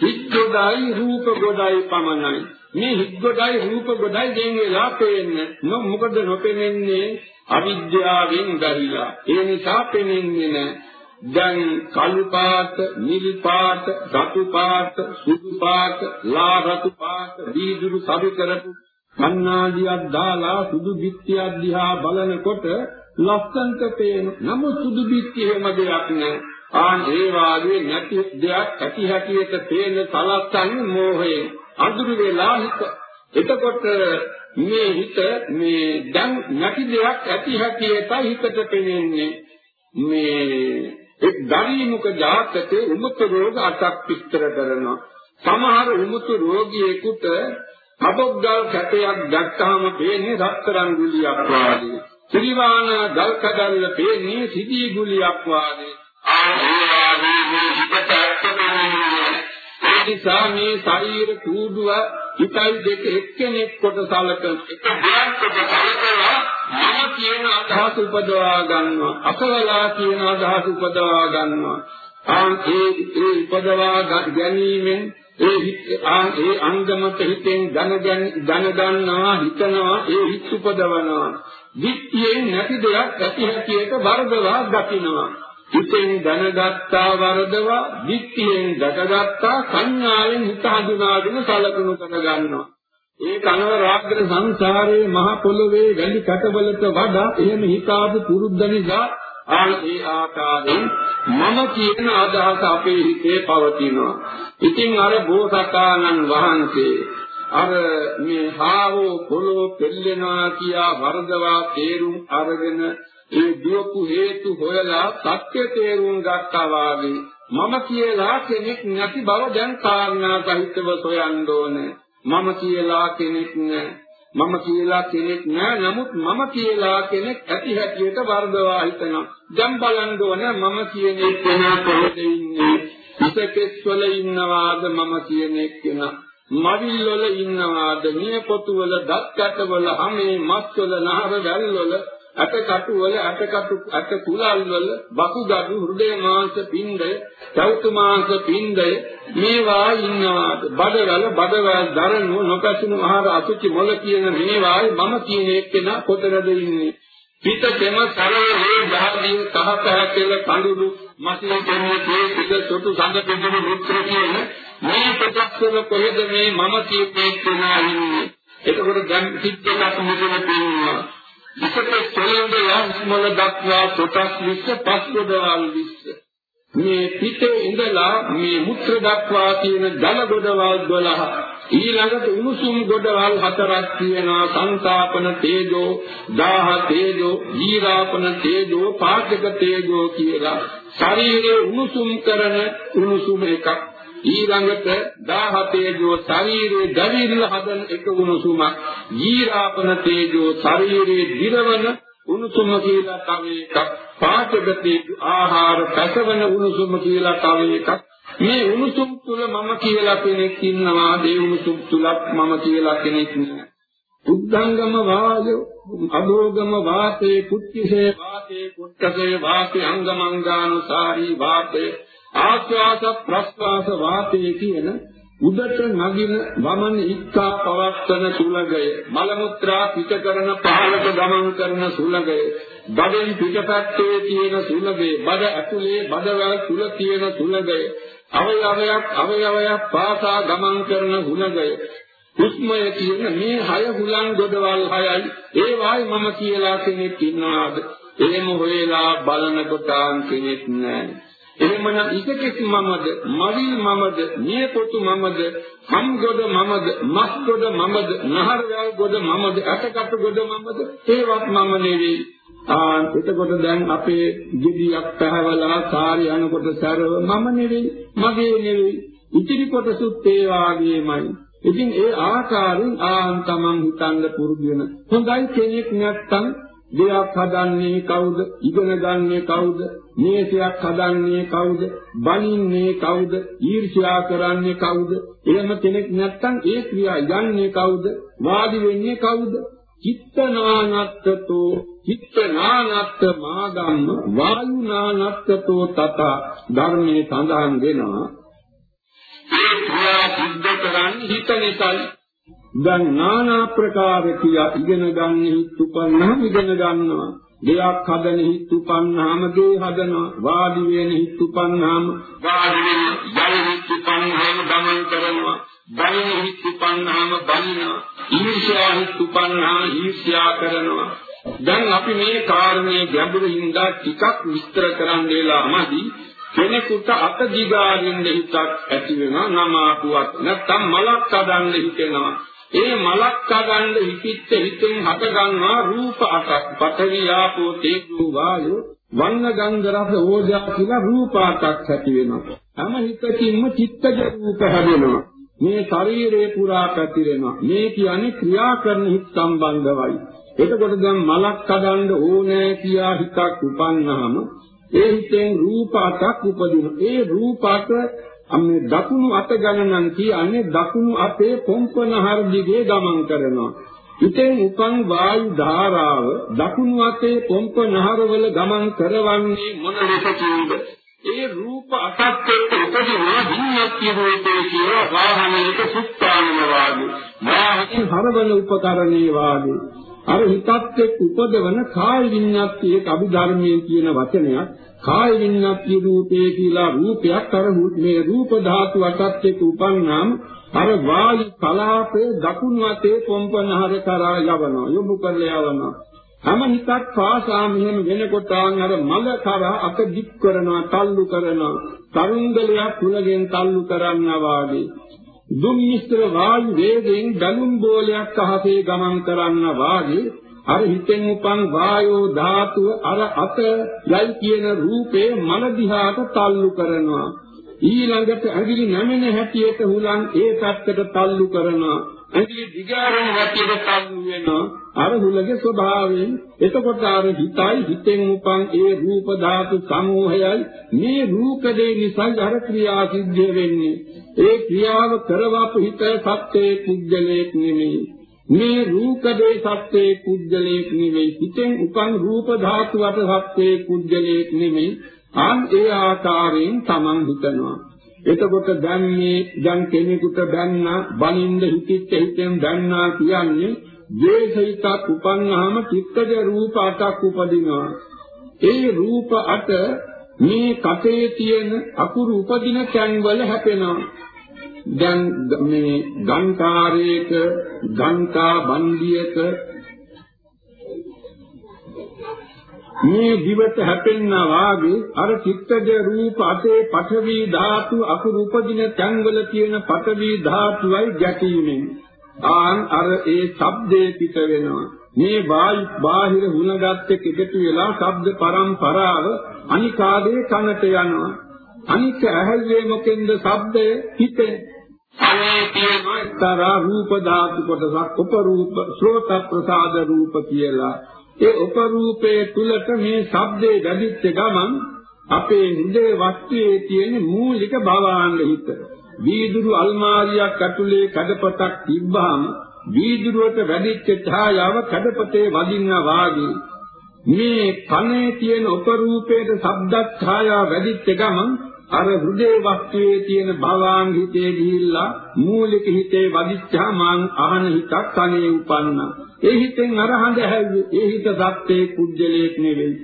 හිත් ගොඩයි රූප ගොඩයි පමණයි. මේ හිත් ගොඩයි රූප ගොඩයි දෙන් වෙලා පේන්නේ. මොකද නොපෙනෙන්නේ අවිද්‍යාවෙන් බැරිලා. ඒ නිසා පෙනෙන්නේ නැහැ. දැන් කළු පාට, නිල් පාට, රතු පාට, සුදු පාට, ලා රතු පාට, දීදුරු සබි කරපු කන්නාඩියක් දාලා සුදු බිත්තියක් දිහා බලනකොට ලස්සන්ට පේන. නමුත් සුදු බිත්ති හැම දෙයක් නෑ. ආන් ඒ වාගේ නැති දෙයක් ඇති හැටියට පේන සලස්සන්නේ මෝහයෙන් අඳුරු වෙලා හිත එතකොට මේ හිත මේ දැන් නැති දෙයක් ඇති හැටියට හිතට පෙනෙන්නේ මේ එක් දරීමුක ජාතකයේ උමුත රෝග අටක් විස්තර කරනවා. සමහර උමුත රෝගියෙකුට අබොග්ගල් කැටයක් ගත්තාම පේන්නේ රත්තරන් ගුලියක් වාගේ. ත්‍රිවාණ ගල් කඩල්ල පේන්නේ සිටි ගුලියක් වාගේ. නිසා මේ ශරීර කූඩුව හිතයි දෙක එක්කෙනෙක් කොට සලකන එක. දෙයක් කොට සලකලා මම කියන අදහස උපදවා ගන්නවා. අසවලා කියන අදහස උපදවා ගන්නවා. ආන් ඒ ඒ උපදවා ගැනීමෙන් ඒ ආන් ඒ අංගමත හිතෙන් දැනගන් දැනගන්නවා හිතනවා ඒ හිත උපදවනවා. විත්තියෙන් නැති දෙයක් ඇති හැටියට වර්ධවා දකින්නවා හිතෙන් දැනගත්තා වරදවා දික්තියෙන් දැකගත්තා සංඥාවෙන් හිත හඳුනාගෙන සලකුණු කරගන්නවා. ඒ කනව රාග්‍ර සංසාරයේ මහ පොළොවේ වැලි කැටවලට වඩා එහෙම හිතාපු පුරුද්ද නිසා ආයේ ආකාරයෙන් මම කියන අදහස අපේ හිතේ පවතිනවා. ඉතින් අර බෝසතාණන් වහන්සේ අර මේ හාවෝ පොළොව පෙල්ලෙනවා කියා වරදවා තේරුම් අරගෙන ඒ දුවපු හේතු හොයලා සත්‍ය තේරුම් ගත්තා වාගේ මම කියලා කෙනෙක් නැති බව දැන් කාරණා සහිතව සොයන්න ඕනේ. මම කියලා කෙනෙක් නැහැ මම කියලා කෙනෙක් නෑ. නමුත් මම කියලා කෙනෙක් ඇති හැටියට වර්ධවා හිතනවා. දැන් බලන්න ඕනේ මම කියන කෙනා කොහෙද ඉන්නේ? ඉසකෙස් වල ඉන්නවාද මම කියන කෙනා? මවිල් වල ඉන්නවාද? නිය පොතු වල දත් කැට වල හැමේ මස් වල නහර වැල් වල අටකටු වල අටකටු අට කුලල් වල බකුගඩු හෘදය මාංශ පිණ්ඩය චෞතු මාංශ පිණ්ඩය මේවා ඉන්නවාද බඩවල බඩවල් දරනු නොකසිනු ආහාර අසුචි මොළ කියන මේවායි මම කියන එක්කෙන කොතනද ඉන්නේ? පිටකෙම සරල වේ දහදිය කහ පහ කියලා කඳුළු මසින කෙනේ තේ පිට සොටු සඳ පිටුණු මුත්‍ර කියන මේ ප්‍රත්‍යක්ෂව කොහෙද මේ මම කියන එක්කෙන ඉන්නේ? එතකොට දැන් සිද්දකට මුදුන තියෙනවා විසක සොලඳ යස්මල දක්වා කොටස් විස්ස පස්වදවල් විස්ස. මේ පිටේ ඉඳලා මේ මුත්‍ර දක්වා තියෙන ජල ගොඩවල් 12 ඊළඟට උණුසුම් ගොඩවල් හතරක් තියෙනවා. සංතාපන තේජෝ දාහ තේජෝ ඊරාපන තේජෝ පාඨක තේජෝ කියලා. ශරීරයේ උණුසුම් කරන උණුසුම එකක්. ඊළඟට 17 තේජෝ ශරීරයේ දවිල්ල හදන එක උණුසුමක් ඊරාපන තේජෝ ශරීරයේ දිරවන උණුසුම කියලා තව එකක් පාඨගතේ ආහාර පැසවන උණුසුම කියලා තව එකක්. මේ උණුසුම් තුල මම කියලා කෙනෙක් ඉන්නවා ඒ උණුසුම් තුලක් මම කියලා කෙනෙක් නෑ. උද්ධංගම වායෝ අදෝගම වාතේ කුච්චිසේ වාතේ කුට්ටසේ වාතේ අංගමංගානුසාරී වාතේ ආස්වාස ප්‍රස්වාස වාතයේ කියන උදට නගින වමන ඉක්කා පවත්තන සුලගය මල මුත්‍රා පිට කරන පහළට ගමන් කරන සුලගය බඩෙන් පිටපැත්තේ තියෙන සුලගය බඩ ඇතුලේ බඩවැල් තුල තියෙන සුලගය අවයවයක් අවයවයක් පාසා ගමන් කරන හුලගය. හුස්මය කියන මේ හය හුලං ගොඩවල් හයයි. ඒ වායි මම කියලා කෙනෙක් ඉන්නවාද? එහෙම හොයලා බලනකොට ආන් කෙනෙක් නැහැ එහෙමනම් ඉකකෙක් මමද මවිල් මමද නියපොතු මමද හම්ගොඩ මමද මස්ගොඩ මමද නහරවැල් ගොඩ මමද අටකට ගොඩ මමද ඒවත් මම නෙවෙයි ආ එතකොට දැන් අපේ ගෙඩියක් පැහැවලා කාර්ය යනකොට සරව මම නෙවෙයි මගේ නෙවෙයි ඉතිරි කොටසුත් ඒ වාගේමයි ඉතින් ඒ ආකාරයෙන් ආන් තමන් හිතන්න පුරුදු වෙන හොඳයි කෙනෙක් නැත්තම් දෙයක් හදන්නේ කවුද? ඉගෙන ගන්නේ කවුද? මේසයක් හදන්නේ කවුද? බනින්නේ කවුද? ඊර්ෂ්‍යා කරන්නේ කවුද? එහෙම කෙනෙක් නැත්තම් ඒ ක්‍රියා යන්නේ කවුද? වාදි වෙන්නේ කවුද? චිත්තනානත්තතෝ චිත්තනානත්ත මාගම්ම වායුනානත්තතෝ තත ධර්මයේ සඳහන් වෙනවා ඒ ක්‍රියා සිද්ධ කරන්නේ හිත නිසායි දැන් নানা ප්‍රකාර කියා ඉගෙන ගන්න හිත් උපන්නාම ඉගෙන ගන්නවා. දෙයක් හදන හිත් උපන්නාම දේ හදනවා. වාඩි වෙන හිත් උපන්නාම වාඩි වෙන යන හිත් උපන්නාම ගමන් කරනවා. බලින හිත් උපන්නාම බලිනවා. ඊර්ෂ්‍යා හිත් උපන්නාම ඊර්ෂ්‍යා කරනවා. දැන් අපි මේ කාරණේ ගැඹුරින්ද ටිකක් විස්තර කරන්න වෙලාමදී කෙනෙකුට අත දිගාරින්න හිතක් ඇති වෙනවා නම ආපුවක් නැත්තම් මලක් හදන්න හිතෙනවා ඒ මලක් කගන්න හිතිච්ච හිතෙන් හට ගන්නවා රූප අටක්. පඨවි ආපෝ තේජෝ වායෝ වන්න ගන්ධ රස ඕජා කියලා රූප අටක් ඇති වෙනවා. හැම හිතකින්ම චිත්තජ රූප හැදෙනවා. මේ ශරීරේ පුරා පැතිරෙනවා. මේ කියන්නේ ක්‍රියා කරන හිත් සම්බන්ධවයි. එතකොට දැන් මලක් කඩන්න ඕනේ කියා හිතක් උපන්නාම ඒ හිතෙන් රූප අටක් උපදින ඒ රූප අට අන්නේ දකුණු අත ගණනන් කියන්නේ දකුණු අතේ පොම්පන හර්දිගේ ගමන් කරනවා. ඉතින් උපන් වායු ධාරාව දකුණු අතේ පොම්පන හරවල ගමන් කරවන්නේ මොන ලෙසකින්ද? ඒ රූප අටත් එක්ක උපදිනා විඤ්ඤාති රූපේ කියලා වාහනයක සුත්තානම වාගේ. වාහනේ හරවන උපකරණේ වාගේ. අර හිතත් එක්ක උපදවන කාය විඤ්ඤාතියේ අභිධර්මයේ කියන වචනයක් කාය විඤ්ඤාති රූපේ කියලා රූපයක් අර මේ රූප ධාතු අටත් එක්ක උපන්නාම අර වායු කලාපේ දකුණු අතේ කොම්පනහර කරා යවනවා යොමු කරලා යවනවා. හැම හිතක් පාසා මෙහෙම වෙනකොට අර මල කරා අත දික් කරනවා තල්ලු කරනවා. තරුංගලයක් තුලගෙන් තල්ලු කරන්නා වාගේ. දුම්මිස්ත්‍ර වායු වේගයෙන් බැලුම් බෝලයක් අහසේ ගමන් කරන්නා වාගේ අර හිතෙන් උපන් වායෝ ධාතුව අර අත යයි කියන රූපේ මන දිහාට තල්ලු කරනවා. ඊළඟට ඇඟිලි නැමෙන හැටියට හුලං ඒ පැත්තට තල්ලු කරනවා. ඇඟිලි දිගාරන හැටියට තල්ලු වෙනවා. අර හුලගේ ස්වභාවයෙන් එතකොට අර හිතයි හිතෙන් උපන් ඒ රූප ධාතු සමූහයයි මේ රූපදේ නිසා අර ක්‍රියා සිද්ධ වෙන්නේ. ඒ ක්‍රියාව කරවපු හිත සත්‍යයේ කුජලයක් නෙමෙයි. මේ රූපදේ සත්‍යයේ කුජලයක් නෙමෙයි හිතෙන් උපන් රූප ධාතුවට සත්‍යයේ කුජලයක් නෙමෙයි අන් ඒ ආකාරයෙන් Taman හිතනවා. එතකොට දැන් මේ දැන් කෙනෙකුට බැන්න බලින්ද හිතිච්ච හිතෙන් බැන්නා කියන්නේ දේශිතක් උපන්නාම චිත්තජ රූප අටක් උපදිනවා. ඒ රූප අට මේ කටේ තියෙන අකුරු උපදින තැන්වල හැපෙනවා. දැන් මේ ගන්කාරයක ගන්කා බන්දියක මේ දිවට හැපෙන්නා වාගේ අර චිත්තජ රූප අතේ පඨවි ධාතු අකුරු උපදින තැන්වල තියෙන පඨවි ධාතුවයි ගැටීමෙන්. ආන් අර ඒ ශබ්දේ පිට වෙනවා. මේ බාහිර හුණගත් එක්ක එකතු වෙලා ශබ්ද පරම්පරාව අනිකාදේ කනට යනවා. අනික ඇහැල්ලේ මොකෙන්ද ශබ්දය හිතේ? අනේ තියෙන එක්තරා රූප ධාතු කොටසක් උපරූප ශ්‍රෝත ප්‍රසාද රූප කියලා. ඒ උපරූපයේ තුලට මේ ශබ්දේ වැඩිච්ච ගමන් අපේ හෘදේ වස්තුවේ තියෙන මූලික භවාංග හිත. වීදුරු අල්මාරියක් ඇතුලේ කඩපතක් තිබ්බහම වීදුරුවට වැඩිච්ච ඡායාව කඩපතේ වදින්නා වාගේ. මේ කනේ තියෙන උපරූපයේ ශබ්ද ඡායාව වැඩිච්ච ගමන් අර හෘදේ වස්තුවේ තියෙන භවාංග හිතේ ගිහිල්ලා මූලික හිතේ වදිච්චා මං අහන හිතක් කනේ උපන්නා. ඒ හිතෙන් අර හඳ හැව්වේ. ඒ හිත සත්‍යේ කුජලයක් නෙවෙයි.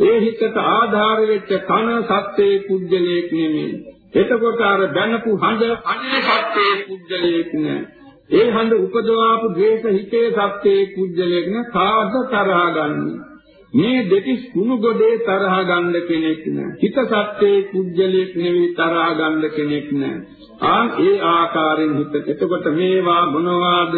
ඒ හිතට ආධාර වෙච්ච කන සත්‍යේ කුජලයක් නෙවෙයි. එතකොට අර බැනපු හඳ අනේ සත්‍යේ කුජලයක් නෑ. ඒ හඳ උපදවාපු ද්වේෂ හිතේ සත්‍යේ කුජලයක් නෑ. කාද තරහා ගන්නේ. මේ දෙතිස් කුණු ගොඩේ තරහ ගන්න කෙනෙක් නෑ. හිත සත්‍යයේ කුජලයක් නෙවෙයි තරහ ගන්න කෙනෙක් නෑ. ආන් ඒ ආකාරයෙන් හිත. එතකොට මේවා මොනවාද?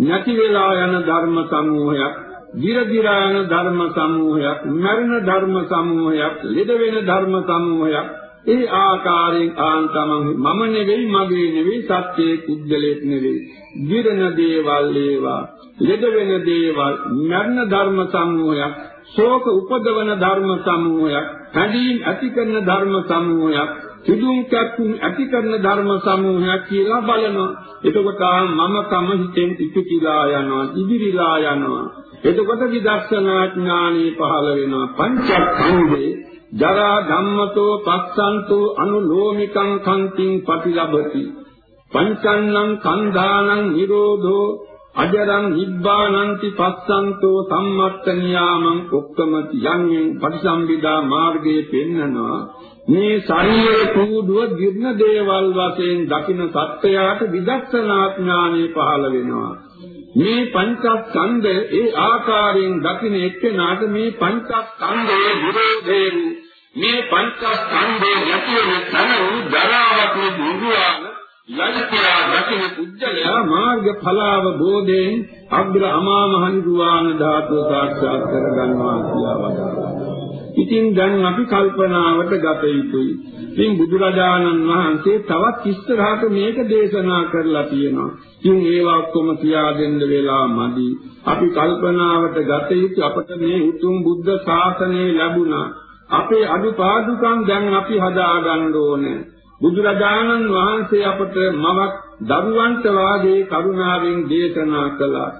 නැති වෙලා යන ධර්ම සමූහයක්, දිරදිරා යන ධර්ම සමූහයක්, මරණ ධර්ම සමූහයක්, ලෙඩ වෙන ධර්ම සමූහයක්. ඒ ආකාරයෙන් ආන් තමන් මම නෙවෙයි මගේ නෙවෙයි සත්‍යයේ කුජලයක් නෙවෙයි. දිරන දේවල් ඒවා ලෙඩ වෙන දේවල් මරණ ධර්ම සමූහයක් ශෝක උපදවන ධර්ම සමූහයක් හැදීම් ඇති කරන ධර්ම සමූහයක් සිදුම් කැක්කුම් ඇති කරන ධර්ම සමූහයක් කියලා බලනවා. එතකොට මම තම හිතෙන් ඉතිකිලා යනවා ඉදිරිලා යනවා. එතකොට විදර්ශනා ඥානෙ පහළ වෙනවා. පංචස්කන්ධේ ජරා ධම්මතෝ පස්සන්තෝ අනුලෝමිකං කන්තිං පටිලබති පංචන්නං කන්දානං නිරෝධෝ අජරං නිබ්බානන්ති පස්සන්තෝ සම්මත්ත නියාමං ඔක්කමති යන්නේ පටිසම්භිදා මාර්ගයේ පෙන්නනවා මේ ශරීර කූඩුව දිර්ණ දේවල් වශයෙන් දකින සත්‍යයට විදර්ශනා ඥානෙ පහළ වෙනවා. මේ පංචස්කන්ධය ඒ ආකාරයෙන් දකින එක්කෙනාට මේ පංචස්කන්ධයේ විරෝධයෙන් මේ පංචස්කන්ධයේ යටින තන වූ දරාවතු දුරුවාන යජිතා දකින පුජ්‍යලයා මාර්ග ඵලාව බෝධයෙන් අග්‍ර අමා මහ නිර්වාණ ධාතුව සාක්ෂාත් කර ගන්නවා කියලා වදාළා. ඉතින් දැන් අපි කල්පනාවට ගත යුතුයි. ඉතින් බුදුරජාණන් වහන්සේ තවත් ඉස්සරහට මේක දේශනා කරලා තියෙනවා. ඉතින් ඒවා ඔක්කොම කියා දෙන්න වෙලා මදි. අපි කල්පනාවට ගත යුතු අපට මේ උතුම් බුද්ධ ශාසනය ලැබුණා. අපේ අදුපාදුකම් දැන් අපි හදා ගන්න ඕනේ. බුදුරජාණන් වහන්සේ අපට මවක් දරුවන්ට වාගේ කරුණාවෙන් දේශනා කළා.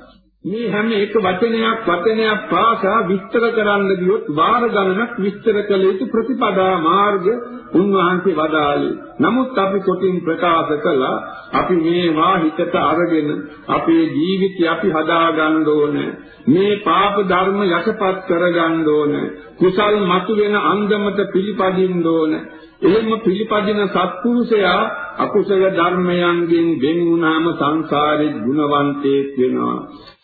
මේ හැම එක වචනයක් වචනයක් පාසා විස්තර කරන්න ගියොත් වාර ගණනක් විස්තර කළ යුතු ප්‍රතිපදා මාර්ග උන්වහන්සේ වදාළේ. නමුත් අපි කොටින් ප්‍රකාශ කළා අපි මේවා හිතට අරගෙන අපේ ජීවිතය අපි හදා ගන්න ඕනේ. මේ පාප ධර්ම යටපත් කර ගන්න ඕනේ. කුසල් මතුවෙන අන්දමට පිළිපදින්න ඕනේ. එහෙම පිළිපදින සත්පුරුෂයා අකුසල ධර්මයන්ගෙන් වෙන් වුණාම සංසාරේ ගුණවන්තයෙක් වෙනවා.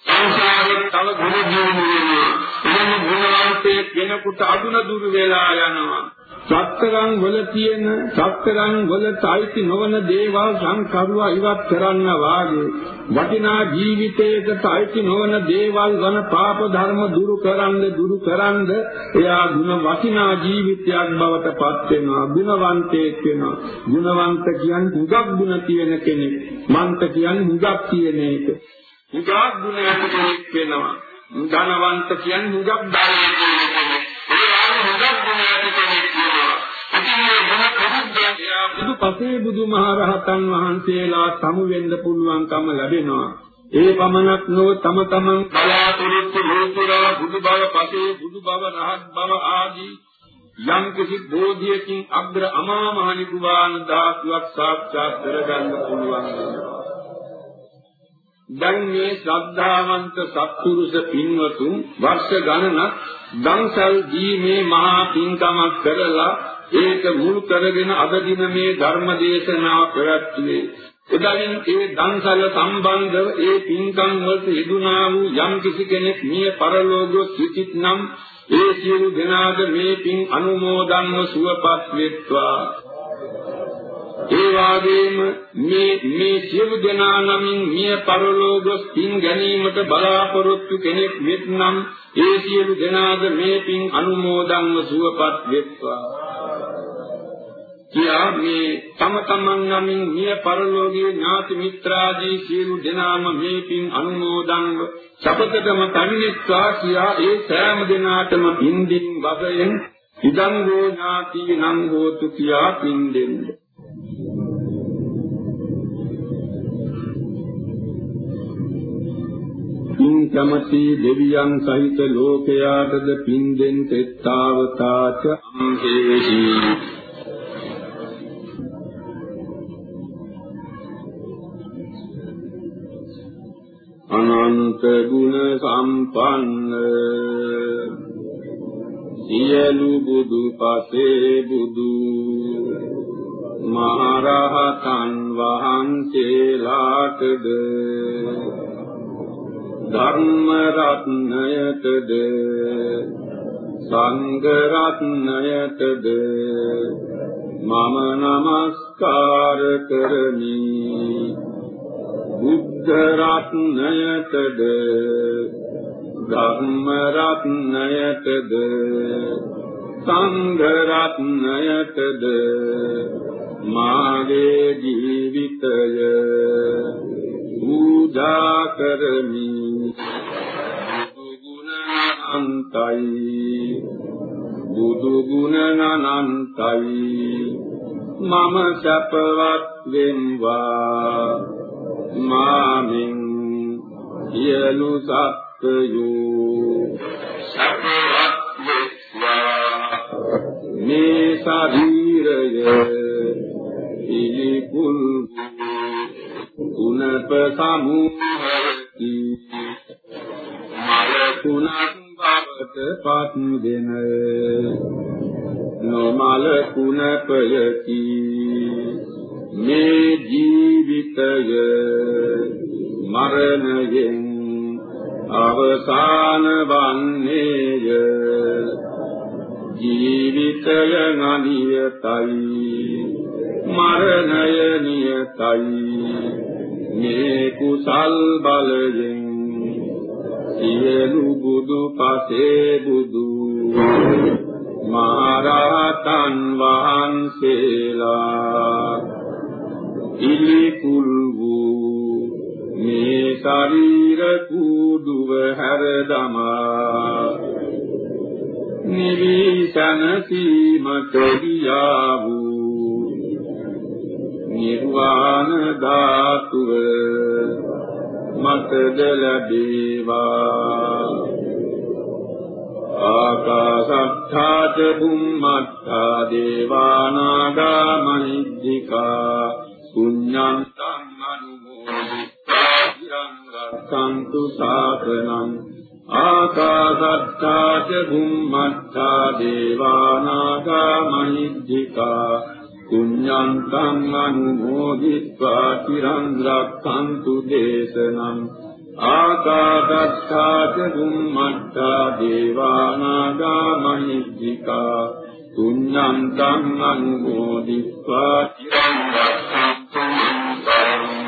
සංසාරේ තව ගුණ දියුණු වෙනවා. එහෙම ගුණවන්තයෙක් වෙනකොට අදුන දුරු වෙලා යනවා. සත්තරන් වල තියෙන සත්තරන් වල තයිති නොවන දේවල් සංකරුවා ඉවත් කරන්න වාගේ වටිනා ජීවිතයකට තයිති නොවන දේවල් වන පාප ධර්ම දුරු කරන්න දුරු කරන්න එයා ಗುಣ වටිනා ජීවිතයක් බවට පත් වෙනවා ගුණවන්තයෙක් වෙනවා. ගුණවන්ත කියන්නේ හුඟක් ගුණ තියෙන කෙනෙක් මන්ත කියන්නේ හුඟක් තියෙන එක. හුඟක් ගුණ ඇති කෙනෙක් වෙනවා. ධනවන්ත කියන්නේ හුඟක් ධනෙ තියෙන කෙනෙක්. ඒ හුඟක් ගුණ ඇති කෙනෙක් බුදු පසේ බුදුමහරහතන් වහන්සේලා සමු වෙන්න පුළුවන්කම ලැබෙනවා. ඒ පමණක් නොව තම තමන් බලාපොරොත්තු ලෝතුරා බුදු බව පසේ බුදු බව රහත් බව ආදී යම් කිසි බෝධියකින් අග්‍ර අමා මහ නිකුවාන ධාතුවක් සාක්ෂාත් කරගන්න පුළුවන් වෙනවා. දැන් මේ ශ්‍රද්ධාවන්ත සත්පුරුෂ පින්වතුන් වර්ෂ ගණනක් දන්සල් දීමේ මහා පින්කමක් කරලා ඒක මුල් කරගෙන අද දින මේ ධර්ම දේශනාව පැවැත්වුවේ එදලින් ඒ දන්සල සම්බන්ධව ඒ පින්කම් වලට යෙදුනා වූ යම් කිසි කෙනෙක් මිය පරලෝකෝ සිටිත් නම් ඒ සියලු දෙනාද මේ පින් අනුමෝදන්ව සුවපත් වෙත්වා. ඒ වාගේම මේ මේ සියලු දෙනා නමින් මිය පරලෝකos පින් ගැනීමට බලාපොරොත්තු කෙනෙක් වෙත්නම් ඒ සියලු දෙනාද මේ පින් අනුමෝදන්ව සුවපත් වෙත්වා. කියා මේ තම තමන් නමින් මිය පරලෝකීය ඥාති මිත්‍රාදී සියලු දෙනාම මේ පින් අනුමෝදන්ව සපතටම පැමිණෙත්වා කියා ඒ සෑම දිනාටම පින්දින් වශයෙන් ඉදං ගෝ ඥාති නං හෝතු කියා පින් දෙන්නේ. පින් කැමති දෙවියන් සහිත ලෝකයාටද පින් දෙන් තෙත්තාවතාච අම්හෙහි අනන්ත ගුණ සම්පන්න. සියලු බුදු පසේ බුදු මහරහතන් වහන්සේලාටද ධර්ම රත්නයටද සංඝ රත්නයටද මම නමස්කාර කරමි. බුද්ධ රත්නයටද ධර්ම රත්නයටද සංඝ රත්නයටද මාගේ ජීවිතය පූජා කරමි. බුදු අන්තයි බුදු ගුණ අනන්තයි. මම සපවත් වෙම්වා මාමින් සියලු සත්ත්වයෝ සපවත් වෙත්වා මේ ශරීරය පිළිකුල් උනප සමුහති මලකුණක් බවට පත් දෙන නොමල කුණපයති මේ ජීවිතය මරණයෙන් අවසාන වන්නේය. ජීවිතය අනියතයි මරණය නියතයි. මේ කුසල් බලයෙන් සියලු බුදු පසේ බුදු මහරහතන් වහන්සේලා ඉලිකුල් වූ මේ ශරීර කුඩුව හැර දමා. නිවිසන සීමට ගියා වූ නිර්වාණ ධාතුව මතද ලැබේවා. ආකාශත්ථාච බුම්මත්ථා දේවානාගා මහිද්దికා. පුඤ්ඤං සම්මනුමෝදිතා චිරං රක්ඛන්තු සාසනං ආකාශත්තා ච බුම්මත්තා දේවානාගා මහිද්దికා පුඤ්ඤං සම්මනුමෝදිතා චිරං රක්ඛන්තු දේශනං ආකාශත්තා ච බුම්මත්තා දේවානාගා මහිද්దికා පුඤ්ඤං සම්මනුමෝදිතා චිරං රක්ඛන්තු ඔබ